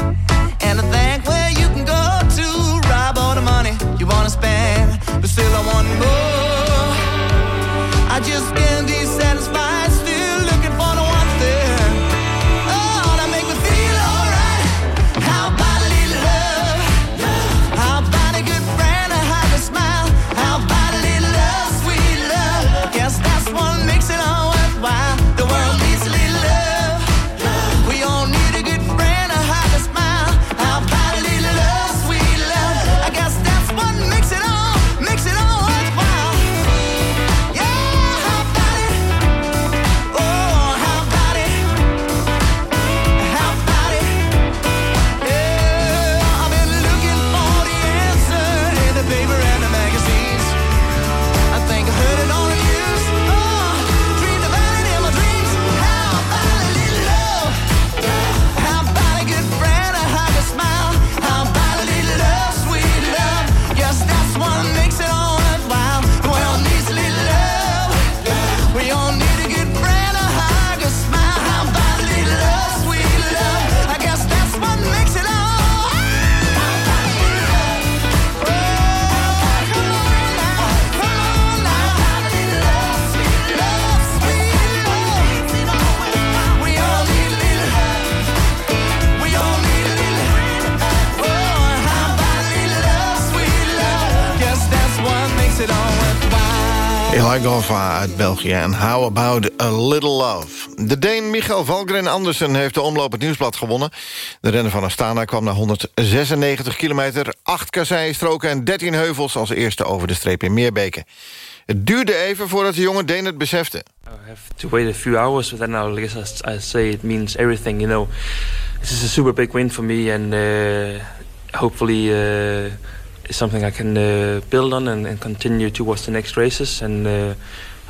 België en How About A Little Love. De Deen Michael Valgren Andersen heeft de omloop het nieuwsblad gewonnen. De renner van Astana kwam na 196 kilometer, 8 kasseistroken en 13 heuvels als eerste over de streep in Meerbeke. Het duurde even voordat de jonge Deen het besefte. I have to wait a few hours, but then I guess I, say it means everything. You know, this is a super big win for me, and uh, hopefully uh, something I can uh, build on and, and, continue towards the next races, and uh,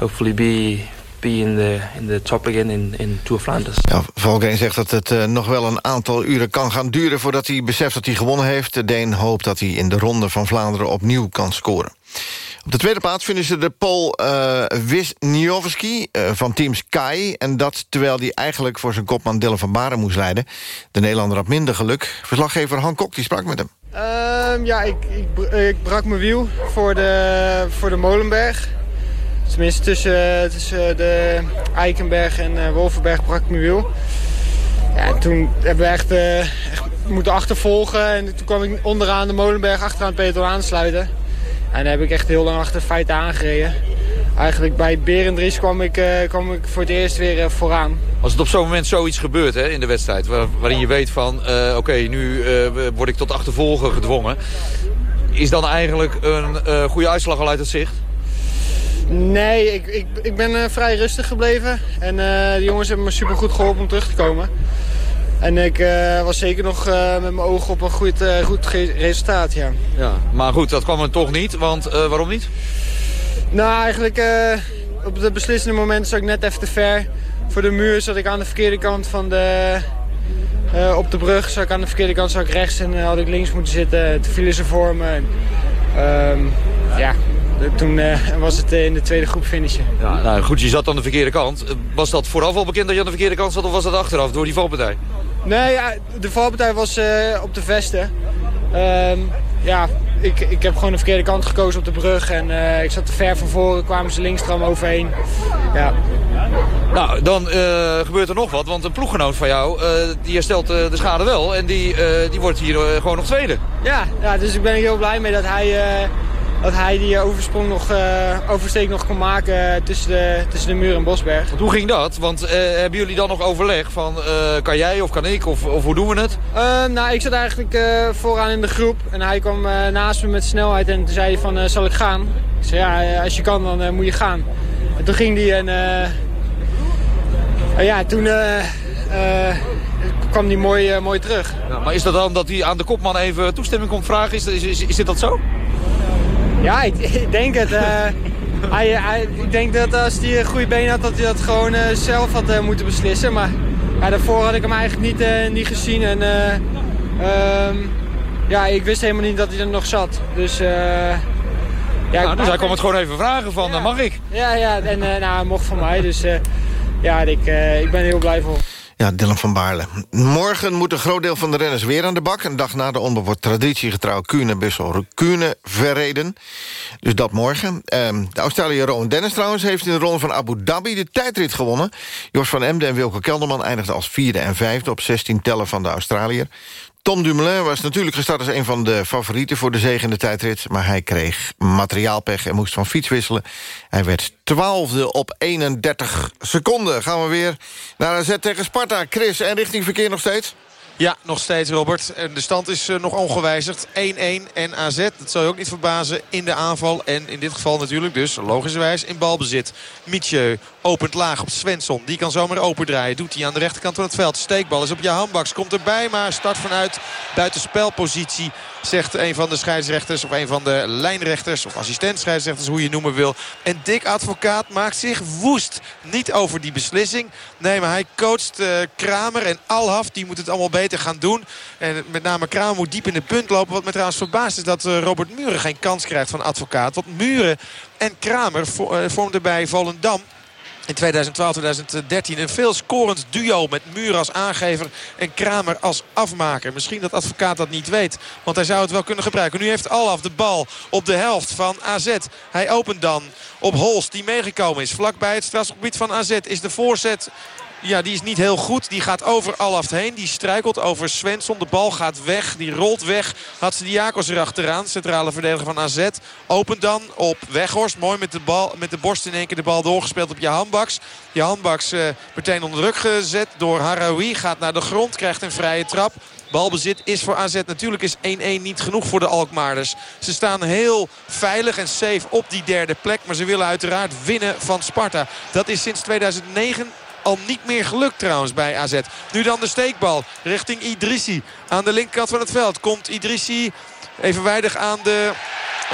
hopefully be be in the in the top again in in Tour Flanders. Ja, zegt dat het uh, nog wel een aantal uren kan gaan duren voordat hij beseft dat hij gewonnen heeft. De Deen hoopt dat hij in de ronde van Vlaanderen opnieuw kan scoren. Op de tweede plaats vinden ze de Pool uh, Wisniewski uh, van Team Sky. En dat terwijl hij eigenlijk voor zijn kopman Dylan van Baren moest leiden. De Nederlander had minder geluk. Verslaggever Han Kok die sprak met hem. Um, ja, ik, ik, ik, brak mijn wiel voor de, voor de Molenberg. Tenminste, tussen, tussen de Eikenberg en uh, Wolvenberg brak ik mijn wiel. Ja, en toen hebben we echt, moeten achtervolgen. En toen kwam ik onderaan de Molenberg achteraan peloton aansluiten. En daar heb ik echt heel lang achter feiten aangereden. Eigenlijk bij Berendries kwam ik, kwam ik voor het eerst weer vooraan. Als het op zo'n moment zoiets gebeurt hè, in de wedstrijd... Waar, waarin je weet van, oké, nu word ik tot achtervolgen gedwongen... is dan eigenlijk een goede uitslag al uit het zicht? Nee, ik, ik, ik ben vrij rustig gebleven. En de jongens hebben me super goed geholpen om terug te komen. En ik uh, was zeker nog uh, met mijn ogen op een goed, uh, goed resultaat, ja. ja. Maar goed, dat kwam er toch niet, want waarom niet? Nou, eigenlijk op het beslissende moment zat ik net even te ver. Voor de muur zat ik aan de verkeerde kant van de... op de brug zat ik aan de verkeerde kant, zat ik rechts en had ik links moeten zitten. Toen vielen ze voor me. En, um, ja, toen uh, was het in de tweede groep finishen. Ja, nou goed, je zat aan de verkeerde kant. Was dat vooraf al bekend dat je aan de verkeerde kant zat of was dat achteraf door die valpartij? Nee, ja, de valpartij was op de vesten. Um, ja, ik, ik heb gewoon de verkeerde kant gekozen op de brug. En uh, ik zat te ver van voren, kwamen ze linkstram overheen. Ja. Nou, dan uh, gebeurt er nog wat. Want een ploeggenoot van jou, uh, die herstelt de schade wel. En die, die wordt hier gewoon nog tweede. Ja, ja, dus ik ben er heel blij mee dat hij dat hij die oversprong nog, uh, oversteek nog kon maken tussen de, tussen de muur en Bosberg. Want hoe ging dat? Want hebben jullie dan nog overleg van kan jij of kan ik of, of hoe doen we het? nou, ik zat eigenlijk vooraan in de groep en hij kwam naast me met snelheid en toen zei hij van zal ik gaan? Ik zei ja, als je kan dan moet je gaan. En toen ging hij en ja, toen kwam hij mooi, mooi terug. Ja, maar is dat dan dat hij aan de kopman even toestemming komt vragen? Is, is, is, is dit dat zo? Ja, ik, ik denk het. Uh, hij, hij, ik denk dat als hij een goede been had, dat hij dat gewoon uh, zelf had uh, moeten beslissen. Maar ja, daarvoor had ik hem eigenlijk niet, niet gezien. En um, ja, ik wist helemaal niet dat hij er nog zat. Dus... Ja, nou, dus hij kwam het gewoon even vragen van, ja. mag ik? Ja, ja en nou, mocht van mij. Dus ja, ik, ik ben heel blij voor. Ja, Dylan van Baarle. Morgen moet een groot deel van de renners weer aan de bak. Een dag na de omloop wordt traditiegetrouw Kuurne, Bussel, Kuurne verreden. Dus dat morgen. Ehm, de Australiër Rowan Dennis trouwens heeft in de ronde van Abu Dhabi de tijdrit gewonnen. Jos van Emden en Wilke Kelderman eindigden als vierde en vijfde... op 16 tellen van de Australiër. Tom Dumoulin was natuurlijk gestart als een van de favorieten... voor de zegende tijdrit, maar hij kreeg materiaalpech... en moest van fiets wisselen. Hij werd twaalfde op 31 seconden. Gaan we weer naar AZ tegen Sparta. Chris, en richting verkeer nog steeds? Ja, nog steeds Robert. De stand is uh, nog ongewijzigd. 1-1 en AZ, dat zou je ook niet verbazen, in de aanval. En in dit geval natuurlijk dus, logischerwijs, in balbezit. Mietje opent laag op Svensson. Die kan zomaar opendraaien. Doet hij aan de rechterkant van het veld. Steekbal is op Jahan Baks. Komt erbij, maar start vanuit buitenspelpositie. Zegt een van de scheidsrechters of een van de lijnrechters... of assistent scheidsrechters, hoe je noemen wil. En Dick Advocaat maakt zich woest. Niet over die beslissing. Nee, maar hij coacht uh, Kramer en Alhaf. Die moet het allemaal beter gaan doen. En met name Kramer moet diep in de punt lopen. Wat me trouwens verbaast is dat uh, Robert Muren geen kans krijgt van Advocaat. Want Muren en Kramer uh, vormden bij Volendam in 2012, 2013 een veel scorend duo met Muur als aangever en Kramer als afmaker. Misschien dat advocaat dat niet weet, want hij zou het wel kunnen gebruiken. Nu heeft Alaf de bal op de helft van AZ. Hij opent dan op Holst die meegekomen is. Vlakbij het strafgebied van AZ is de voorzet ja, die is niet heel goed. Die gaat over Alaft heen. Die struikelt over Svensson. De bal gaat weg. Die rolt weg. Had ze Diakos erachteraan. Centrale verdediger van AZ. Opent dan op Weghorst. Mooi met de, bal, met de borst in één keer de bal doorgespeeld op Jahan Baks. Jahan Baks uh, meteen onder druk gezet door Harawi. Gaat naar de grond. Krijgt een vrije trap. Balbezit is voor AZ natuurlijk is 1-1 niet genoeg voor de Alkmaarders. Ze staan heel veilig en safe op die derde plek. Maar ze willen uiteraard winnen van Sparta. Dat is sinds 2009 al niet meer gelukt trouwens bij AZ. Nu dan de steekbal richting Idrissi. Aan de linkerkant van het veld komt Idrissi evenwijdig aan de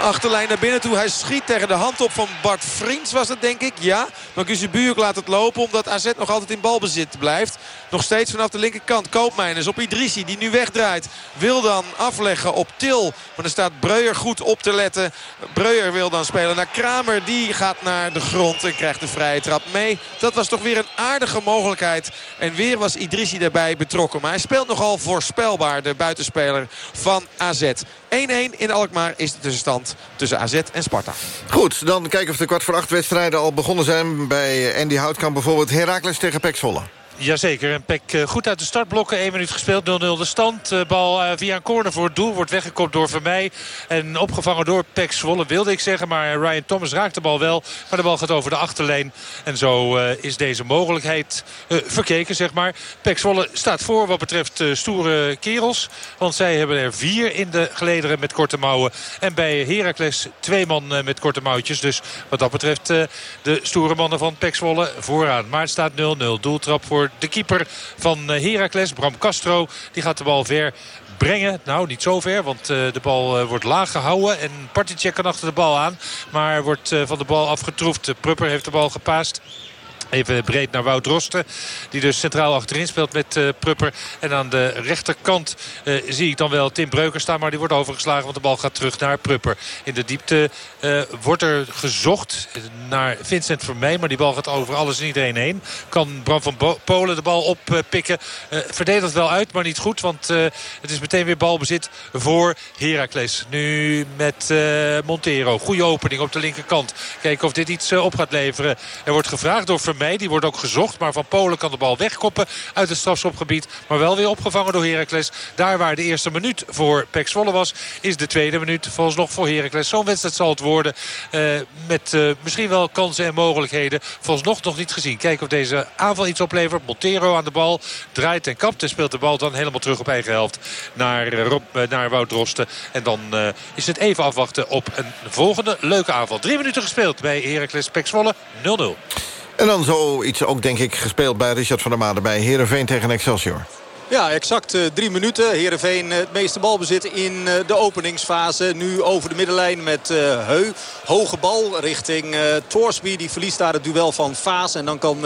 achterlijn naar binnen toe. Hij schiet tegen de hand op van Bart Vriends was het denk ik. Ja, maar Buurk laat het lopen omdat AZ nog altijd in balbezit blijft. Nog steeds vanaf de linkerkant. Koopmeiners op Idrissi die nu wegdraait. Wil dan afleggen op Til. Maar dan staat Breuer goed op te letten. Breuer wil dan spelen naar Kramer. Die gaat naar de grond en krijgt de vrije trap mee. Dat was toch weer een aardige mogelijkheid. En weer was Idrissi daarbij betrokken. Maar hij speelt nogal voorspelbaar de buitenspeler van AZ. 1-1 in Alkmaar is de tussenstand tussen AZ en Sparta. Goed, dan kijken of de kwart voor acht wedstrijden al begonnen zijn... bij Andy Houtkamp bijvoorbeeld Heracles tegen Pek Zwolle. Jazeker, en Peck eh, goed uit de startblokken. 1 minuut gespeeld, 0-0 de stand. Eh, bal eh, via een corner voor het doel. Wordt weggekopt door Vermeij. En opgevangen door Peck Zwolle wilde ik zeggen. Maar Ryan Thomas raakt de bal wel. Maar de bal gaat over de achterlijn. En zo is deze mogelijkheid verkeken, zeg maar. Peck Zwolle staat voor wat betreft stoere kerels. Want zij hebben er vier in de gelederen met korte mouwen. En bij Heracles twee man met korte mouwtjes. Dus wat dat betreft de stoere mannen van Peck Zwolle vooraan. Maar het staat 0-0. Doeltrap voor de keeper van eh, Heracles, Bram Castro. Die gaat de bal ver brengen. Nou, niet zo ver, want uh, de bal uh, wordt laag gehouden. En Particek kan achter de bal aan. Maar wordt van de bal afgetroefd. Prupper heeft de bal gepaast. Even breed naar Wout Drosten. Die dus centraal achterin speelt met uh, Prupper. En aan de rechterkant uh, zie ik dan wel Tim Breuker staan. Maar die wordt overgeslagen want de bal gaat terug naar Prupper. In de diepte uh, wordt er gezocht naar Vincent Vermeij. Maar die bal gaat over alles en iedereen heen. Kan Bram van Polen de bal oppikken. verdedigt wel uit, maar niet goed. Want het is meteen weer balbezit voor Heracles. Nu met Montero. Goede opening op de linkerkant. Kijken of dit iets op gaat leveren. Er wordt gevraagd door Vermeij Die wordt ook gezocht. Maar Van Polen kan de bal wegkoppen uit het strafschopgebied. Maar wel weer opgevangen door Heracles. Daar waar de eerste minuut voor Pek Zwolle was... is de tweede minuut volgens nog voor Heracles. Zo'n wedstrijd zal het worden. Uh, met uh, misschien wel kansen en mogelijkheden. Volgens nog niet gezien. Kijken of deze aanval iets oplevert. Montero aan de bal. Draait en kapt. En speelt de bal dan helemaal terug op eigen helft. Naar, uh, Rob, naar Wout Drosten. En dan is het even afwachten op een volgende leuke aanval. Drie minuten gespeeld bij Heracles Pek Zwolle 0-0. En dan zoiets ook, denk ik, gespeeld bij Richard van der Maden... bij Heerenveen tegen Excelsior. Ja, exact uh, drie minuten. Heerenveen uh, het meeste balbezit in uh, de openingsfase. Nu over de middenlijn met Heu. Hoge bal richting Torsby. Die verliest daar het duel van Vaas. En dan kan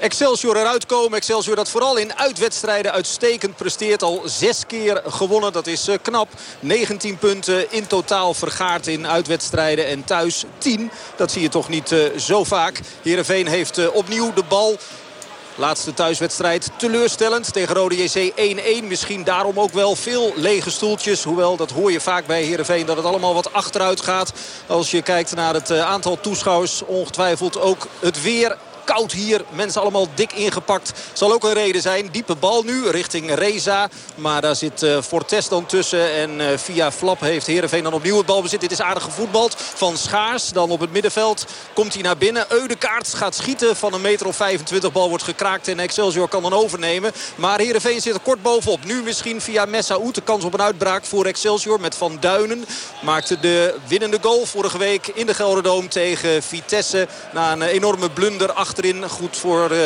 Excelsior eruit komen. Excelsior dat vooral in uitwedstrijden uitstekend presteert. Al zes keer gewonnen. Dat is knap. 19 punten in totaal vergaard in uitwedstrijden. En thuis 10. Dat zie je toch niet zo vaak. Heerenveen heeft opnieuw de bal. Laatste thuiswedstrijd teleurstellend tegen Rode JC 1-1. Misschien daarom ook wel veel lege stoeltjes. Hoewel, dat hoor je vaak bij Heerenveen dat het allemaal wat achteruit gaat. Als je kijkt naar het eh, aantal toeschouwers. Ongetwijfeld ook het weer koud hier. Mensen allemaal dik ingepakt. Zal ook een reden zijn. Diepe bal nu richting Reza. Maar daar zit uh, Fortes dan tussen. En uh, via Flap heeft Heerenveen dan opnieuw het balbezit. Dit is aardig gevoetbald van Schaars. Dan op het middenveld komt hij naar binnen. Eudekaart gaat schieten van een meter of 25. Bal wordt gekraakt en Excelsior kan dan overnemen. Maar Heerenveen zit er kort bovenop. Nu misschien via Messaoud de kans op een uitbraak voor Excelsior met Van Duinen. Maakte de winnende goal vorige week in de Gelderdoom tegen Vitesse. Na een enorme blunder achter Goed voor eh,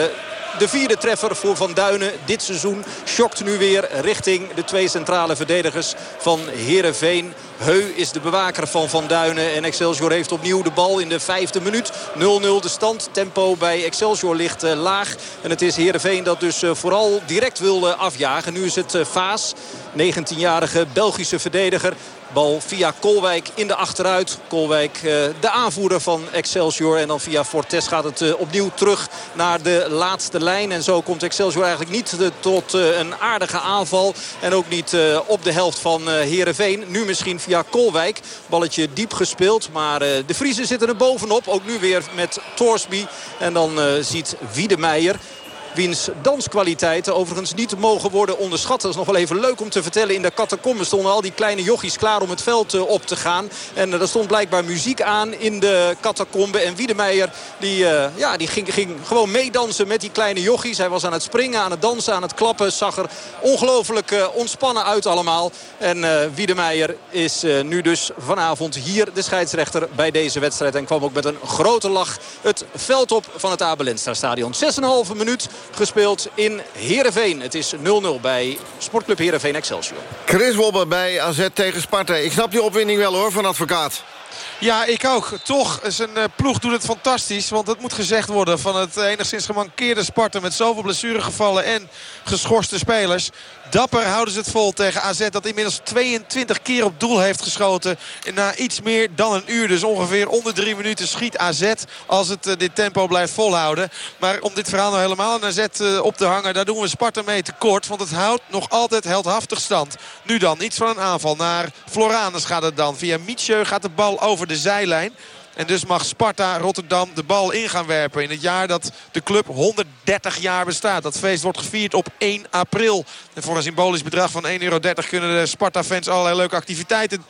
de vierde treffer voor Van Duinen dit seizoen. Schokt nu weer richting de twee centrale verdedigers van Heerenveen. Heu is de bewaker van Van Duinen. En Excelsior heeft opnieuw de bal in de vijfde minuut. 0-0 de stand. Tempo bij Excelsior ligt uh, laag. En het is Heerenveen dat dus uh, vooral direct wil afjagen. Nu is het Vaas, 19-jarige Belgische verdediger Bal via Kolwijk in de achteruit. Kolwijk de aanvoerder van Excelsior. En dan via Fortes gaat het opnieuw terug naar de laatste lijn. En zo komt Excelsior eigenlijk niet tot een aardige aanval. En ook niet op de helft van Heerenveen. Nu misschien via Kolwijk. Balletje diep gespeeld. Maar de Vriezen zitten er bovenop. Ook nu weer met Torsby. En dan ziet Wiedemeijer Wiens danskwaliteiten overigens niet mogen worden onderschat. Dat is nog wel even leuk om te vertellen. In de catacomben stonden al die kleine jochies klaar om het veld eh, op te gaan. En er stond blijkbaar muziek aan in de catacomben. En Wiedemeijer die, uh, ja, die ging, ging gewoon meedansen met die kleine jochies. Hij was aan het springen, aan het dansen, aan het klappen. Zag er ongelooflijk ontspannen uit allemaal. En uh, Wiedemeijer is nu dus vanavond hier de scheidsrechter bij deze wedstrijd. En kwam ook met een grote lach het veld op van het Abelenstra stadion. 6,5 minuut gespeeld in Heerenveen. Het is 0-0 bij Sportclub Heerenveen Excelsior. Chris Wobbe bij AZ tegen Sparta. Ik snap die opwinding wel hoor van advocaat. Ja, ik ook. Toch, zijn uh, ploeg doet het fantastisch. Want het moet gezegd worden van het enigszins gemankeerde Sparta... met zoveel blessuregevallen en geschorste spelers. Dapper houden ze het vol tegen AZ. Dat inmiddels 22 keer op doel heeft geschoten. En na iets meer dan een uur. Dus ongeveer onder drie minuten schiet AZ. Als het uh, dit tempo blijft volhouden. Maar om dit verhaal nou helemaal aan AZ op te hangen. Daar doen we Sparta mee tekort. Want het houdt nog altijd heldhaftig stand. Nu dan iets van een aanval naar Floranus gaat het dan. Via Mietje gaat de bal over de zijlijn. En dus mag Sparta Rotterdam de bal in gaan werpen. In het jaar dat de club 130 jaar bestaat. Dat feest wordt gevierd op 1 april. En voor een symbolisch bedrag van 1,30 euro kunnen de Sparta-fans allerlei leuke activiteiten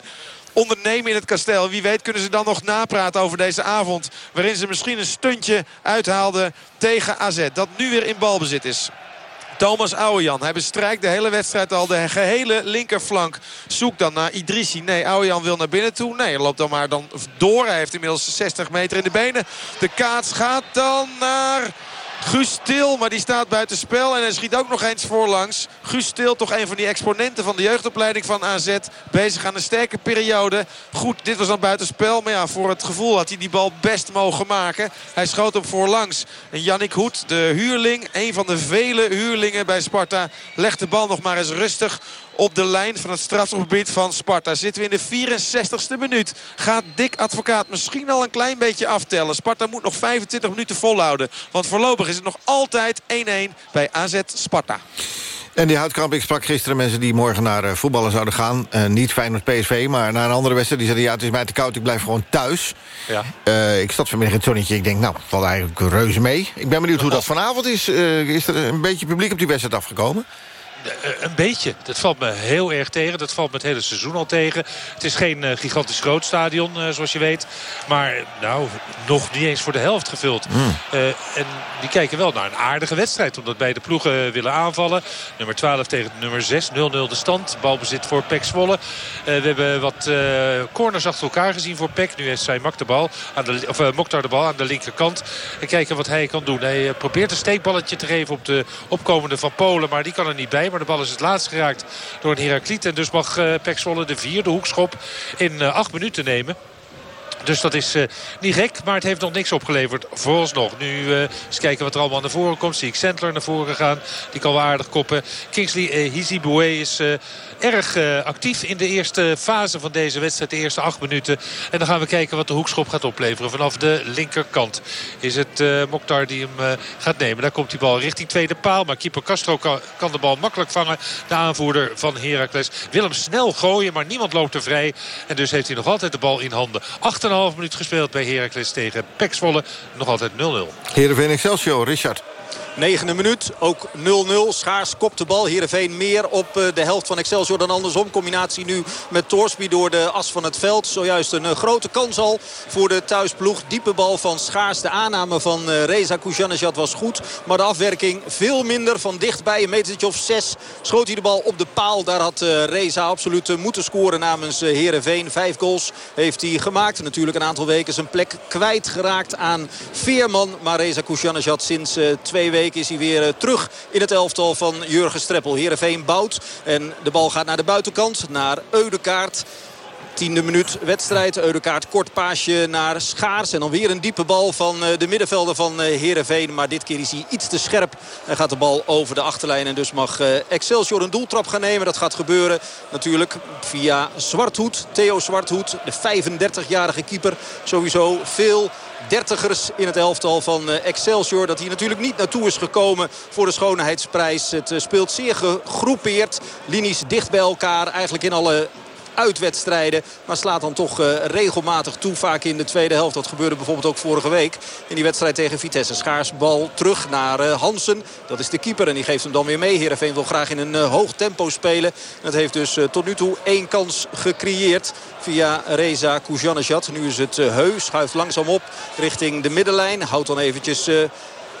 ondernemen in het kasteel. Wie weet kunnen ze dan nog napraten over deze avond. Waarin ze misschien een stuntje uithaalden tegen AZ. Dat nu weer in balbezit is. Thomas Ouwejan. Hij bestrijkt de hele wedstrijd al de gehele linkerflank. Zoekt dan naar Idrissi. Nee, Ouwejan wil naar binnen toe. Nee, loopt dan maar dan door. Hij heeft inmiddels 60 meter in de benen. De kaats gaat dan naar... Guus Stil, maar die staat buiten spel. En hij schiet ook nog eens voorlangs. Guus Stil, toch een van die exponenten van de jeugdopleiding van AZ. Bezig aan een sterke periode. Goed, dit was dan buitenspel. Maar ja, voor het gevoel had hij die bal best mogen maken. Hij schoot op voorlangs. En Yannick Hoed, de huurling, een van de vele huurlingen bij Sparta... legt de bal nog maar eens rustig op de lijn van het strafgebied van Sparta. Zitten we in de 64ste minuut. Gaat Dick Advocaat misschien al een klein beetje aftellen. Sparta moet nog 25 minuten volhouden. Want voorlopig is het nog altijd 1-1 bij AZ Sparta. En die Houtkamp, ik sprak gisteren mensen die morgen naar uh, voetballen zouden gaan. Uh, niet met PSV, maar naar een andere wedstrijd. Die zeiden, ja, het is mij te koud, ik blijf gewoon thuis. Ja. Uh, ik zat vanmiddag in het zonnetje. Ik denk, nou, valt eigenlijk reuze mee. Ik ben benieuwd hoe dat vanavond is. is er een beetje publiek op die wedstrijd afgekomen? Eh, een beetje. Dat valt me heel erg tegen. Dat valt me het hele seizoen al tegen. Het is geen uh, gigantisch groot stadion, uh, zoals je weet. Maar nou, nog niet eens voor de helft gevuld. Mm. Uh, en die kijken wel naar een aardige wedstrijd. Omdat beide ploegen willen aanvallen. Nummer 12 tegen nummer 6. 0-0 de stand. Balbezit voor Pek Zwolle. we hebben wat corners achter elkaar gezien voor Pek. Nu heeft zij de bal aan de, of, Mokhtar de bal aan de linkerkant. En kijken wat hij kan doen. Hij probeert een steekballetje te geven op de opkomende van Polen. Maar die kan er niet bij. Maar de bal is het laatst geraakt door een Herakliet. En dus mag uh, de vierde hoekschop in uh, acht minuten nemen. Dus dat is uh, niet gek, maar het heeft nog niks opgeleverd vooralsnog. Nu eens kijken wat er allemaal naar voren komt. Zie ik Sandler naar voren gaan. Die kan wel aardig koppen. Kingsley uh, is erg actief in de eerste fase van deze wedstrijd. De eerste acht minuten. En dan gaan we kijken wat de hoekschop gaat opleveren. Vanaf de linkerkant is het Mokhtar die hem gaat nemen. Daar komt die bal richting tweede paal. Maar keeper Castro kan, de bal makkelijk vangen. De aanvoerder van Heracles wil hem snel gooien. Maar niemand loopt er vrij. En dus heeft hij nog altijd de bal in handen. 8,5 minuut gespeeld bij Heracles tegen Pek Zwolle. Nog altijd 0-0. Heerenveen Excelsior, Richard. Negende minuut, ook 0-0. Schaars kopt de bal. Heerenveen meer op eh, de helft van Excelsior dan andersom. Combinatie nu met Torsby door de as van het veld. Zojuist een eh, grote kans al voor de thuisploeg. Diepe bal van Schaars. De aanname van eh, Reza Kujanejad was goed. Maar de afwerking veel minder. Van dichtbij een metertje of zes schoot hij de bal op de paal. Daar had Reza absoluut moeten scoren namens Heerenveen. Vijf goals heeft hij gemaakt. Natuurlijk een aantal weken zijn plek kwijtgeraakt aan Veerman. Maar Reza Kujanejad sinds twee weken is hij weer eh, terug in het elftal van Jurgen Streppel. Heerenveen bouwt en de bal gaat naar de buitenkant, naar Eudekaart. Tiende minuut wedstrijd. Eudekaart kort paasje naar Schaars. En dan weer een diepe bal van de middenvelder van Heerenveen. Maar dit keer is hij iets te scherp. En gaat de bal over de achterlijn. En dus mag Excelsior een doeltrap gaan nemen. Dat gaat gebeuren natuurlijk via Zwarthoed. Theo Zwarthoed, de 35-jarige keeper. Sowieso veel dertigers in het elftal van eh, Excelsior. Dat hij natuurlijk niet naartoe is gekomen voor de schoonheidsprijs. Het eh, speelt zeer gegroepeerd. Linies dicht bij elkaar. Eigenlijk in alle uitwedstrijden. Maar slaat dan toch uh, regelmatig toe. Vaak in de tweede helft. Dat gebeurde bijvoorbeeld ook vorige week. In die wedstrijd tegen Vitesse. Schaars bal terug naar uh, Hansen. Dat is de keeper. En die geeft hem dan weer mee. Heerenveen wil graag in een uh, hoog tempo spelen. Dat heeft dus tot nu toe één kans gecreëerd. Via Reza Kujanejad. Nu is het Heus. Schuift langzaam op richting de middenlijn. Houdt dan eventjes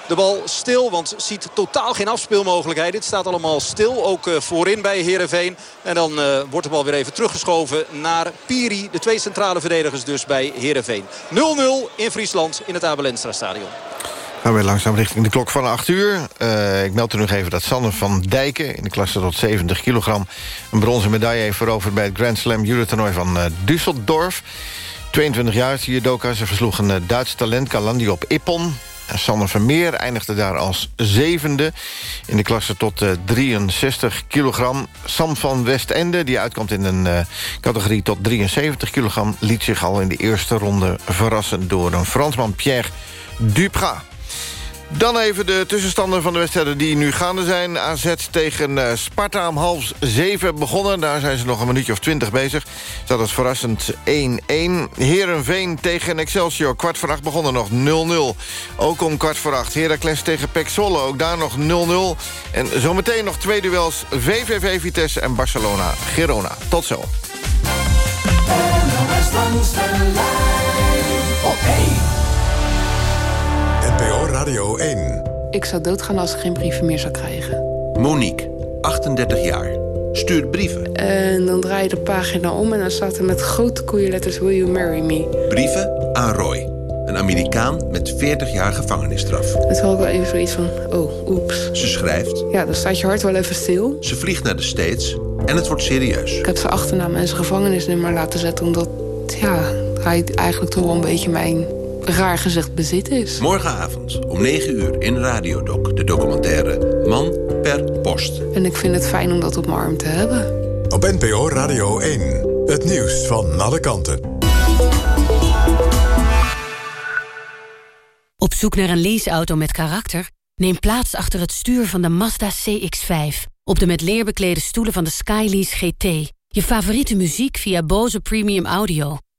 de bal stil. Want ziet totaal geen afspeelmogelijkheid. Dit staat allemaal stil. Ook eh, voorin bij Heerenveen. En dan uh, wordt de bal weer even teruggeschoven naar Piri. De twee centrale verdedigers dus bij Heerenveen. 0-0 in Friesland in het Abelenstra stadion. We langzaam richting de klok van 8 uur. Uh, ik meld u nog even dat Sander van Dijken... in de klasse tot 70 kilogram... een bronzen medaille heeft veroverd... bij het Grand Slam judo-toernooi van Düsseldorf. 22 jaar. Ze versloeg een Duits talent Kalandi op Ippon. Sander Vermeer eindigde daar als zevende. In de klasse tot uh, 63 kilogram. Sam van Westende, die uitkomt in een uh, categorie tot 73 kilogram... liet zich al in de eerste ronde verrassen door een Fransman Pierre Duprat. Dan even de tussenstanden van de wedstrijden die nu gaande zijn. AZ tegen uh, Sparta om half zeven begonnen. Daar zijn ze nog een minuutje of twintig bezig. Dat is verrassend 1-1. Herenveen tegen Excelsior. Kwart voor acht begonnen nog 0-0. Ook om kwart voor acht. Heracles tegen Pek. Ook daar nog 0-0. En zometeen nog twee duels. VVV Vitesse en Barcelona Girona. Tot zo. Op 1. NPO Radio 1. Ik zou doodgaan als ik geen brieven meer zou krijgen. Monique, 38 jaar. Stuurt brieven. En dan draai je de pagina om en dan staat er met grote koeienletters... Will you marry me? Brieven aan Roy. Een Amerikaan met 40 jaar gevangenisstraf. Het had wel even zoiets van, oh, oeps. Ze schrijft. Ja, dan staat je hart wel even stil. Ze vliegt naar de States en het wordt serieus. Ik heb zijn achternaam en zijn gevangenisnummer laten zetten... omdat, ja, hij eigenlijk toch wel een beetje mijn raar gezegd bezit is. Morgenavond om 9 uur in Radiodoc. De documentaire Man per Post. En ik vind het fijn om dat op mijn arm te hebben. Op NPO Radio 1. Het nieuws van alle kanten. Op zoek naar een leaseauto met karakter? Neem plaats achter het stuur van de Mazda CX-5. Op de met leer beklede stoelen van de Skylease GT. Je favoriete muziek via Bose Premium Audio.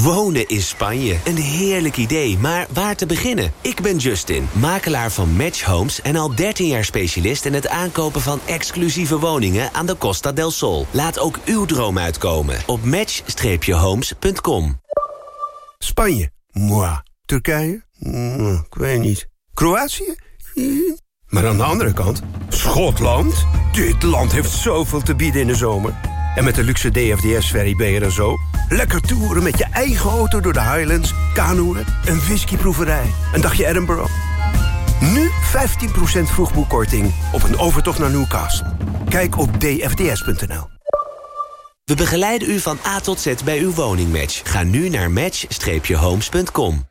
Wonen in Spanje. Een heerlijk idee, maar waar te beginnen? Ik ben Justin, makelaar van Match Homes... en al 13 jaar specialist in het aankopen van exclusieve woningen... aan de Costa del Sol. Laat ook uw droom uitkomen op match-homes.com. Spanje? Moi. Turkije? ik weet niet. Kroatië? Maar aan de andere kant, Schotland? Dit land heeft zoveel te bieden in de zomer. En met de luxe DFDS-ferry ben je er zo. Lekker toeren met je eigen auto door de Highlands, kanoeën, een whiskyproeverij, een dagje Edinburgh. Nu 15% vroegboekkorting op een overtocht naar Newcastle. Kijk op dfds.nl. We begeleiden u van A tot Z bij uw woningmatch. Ga nu naar match-homes.com.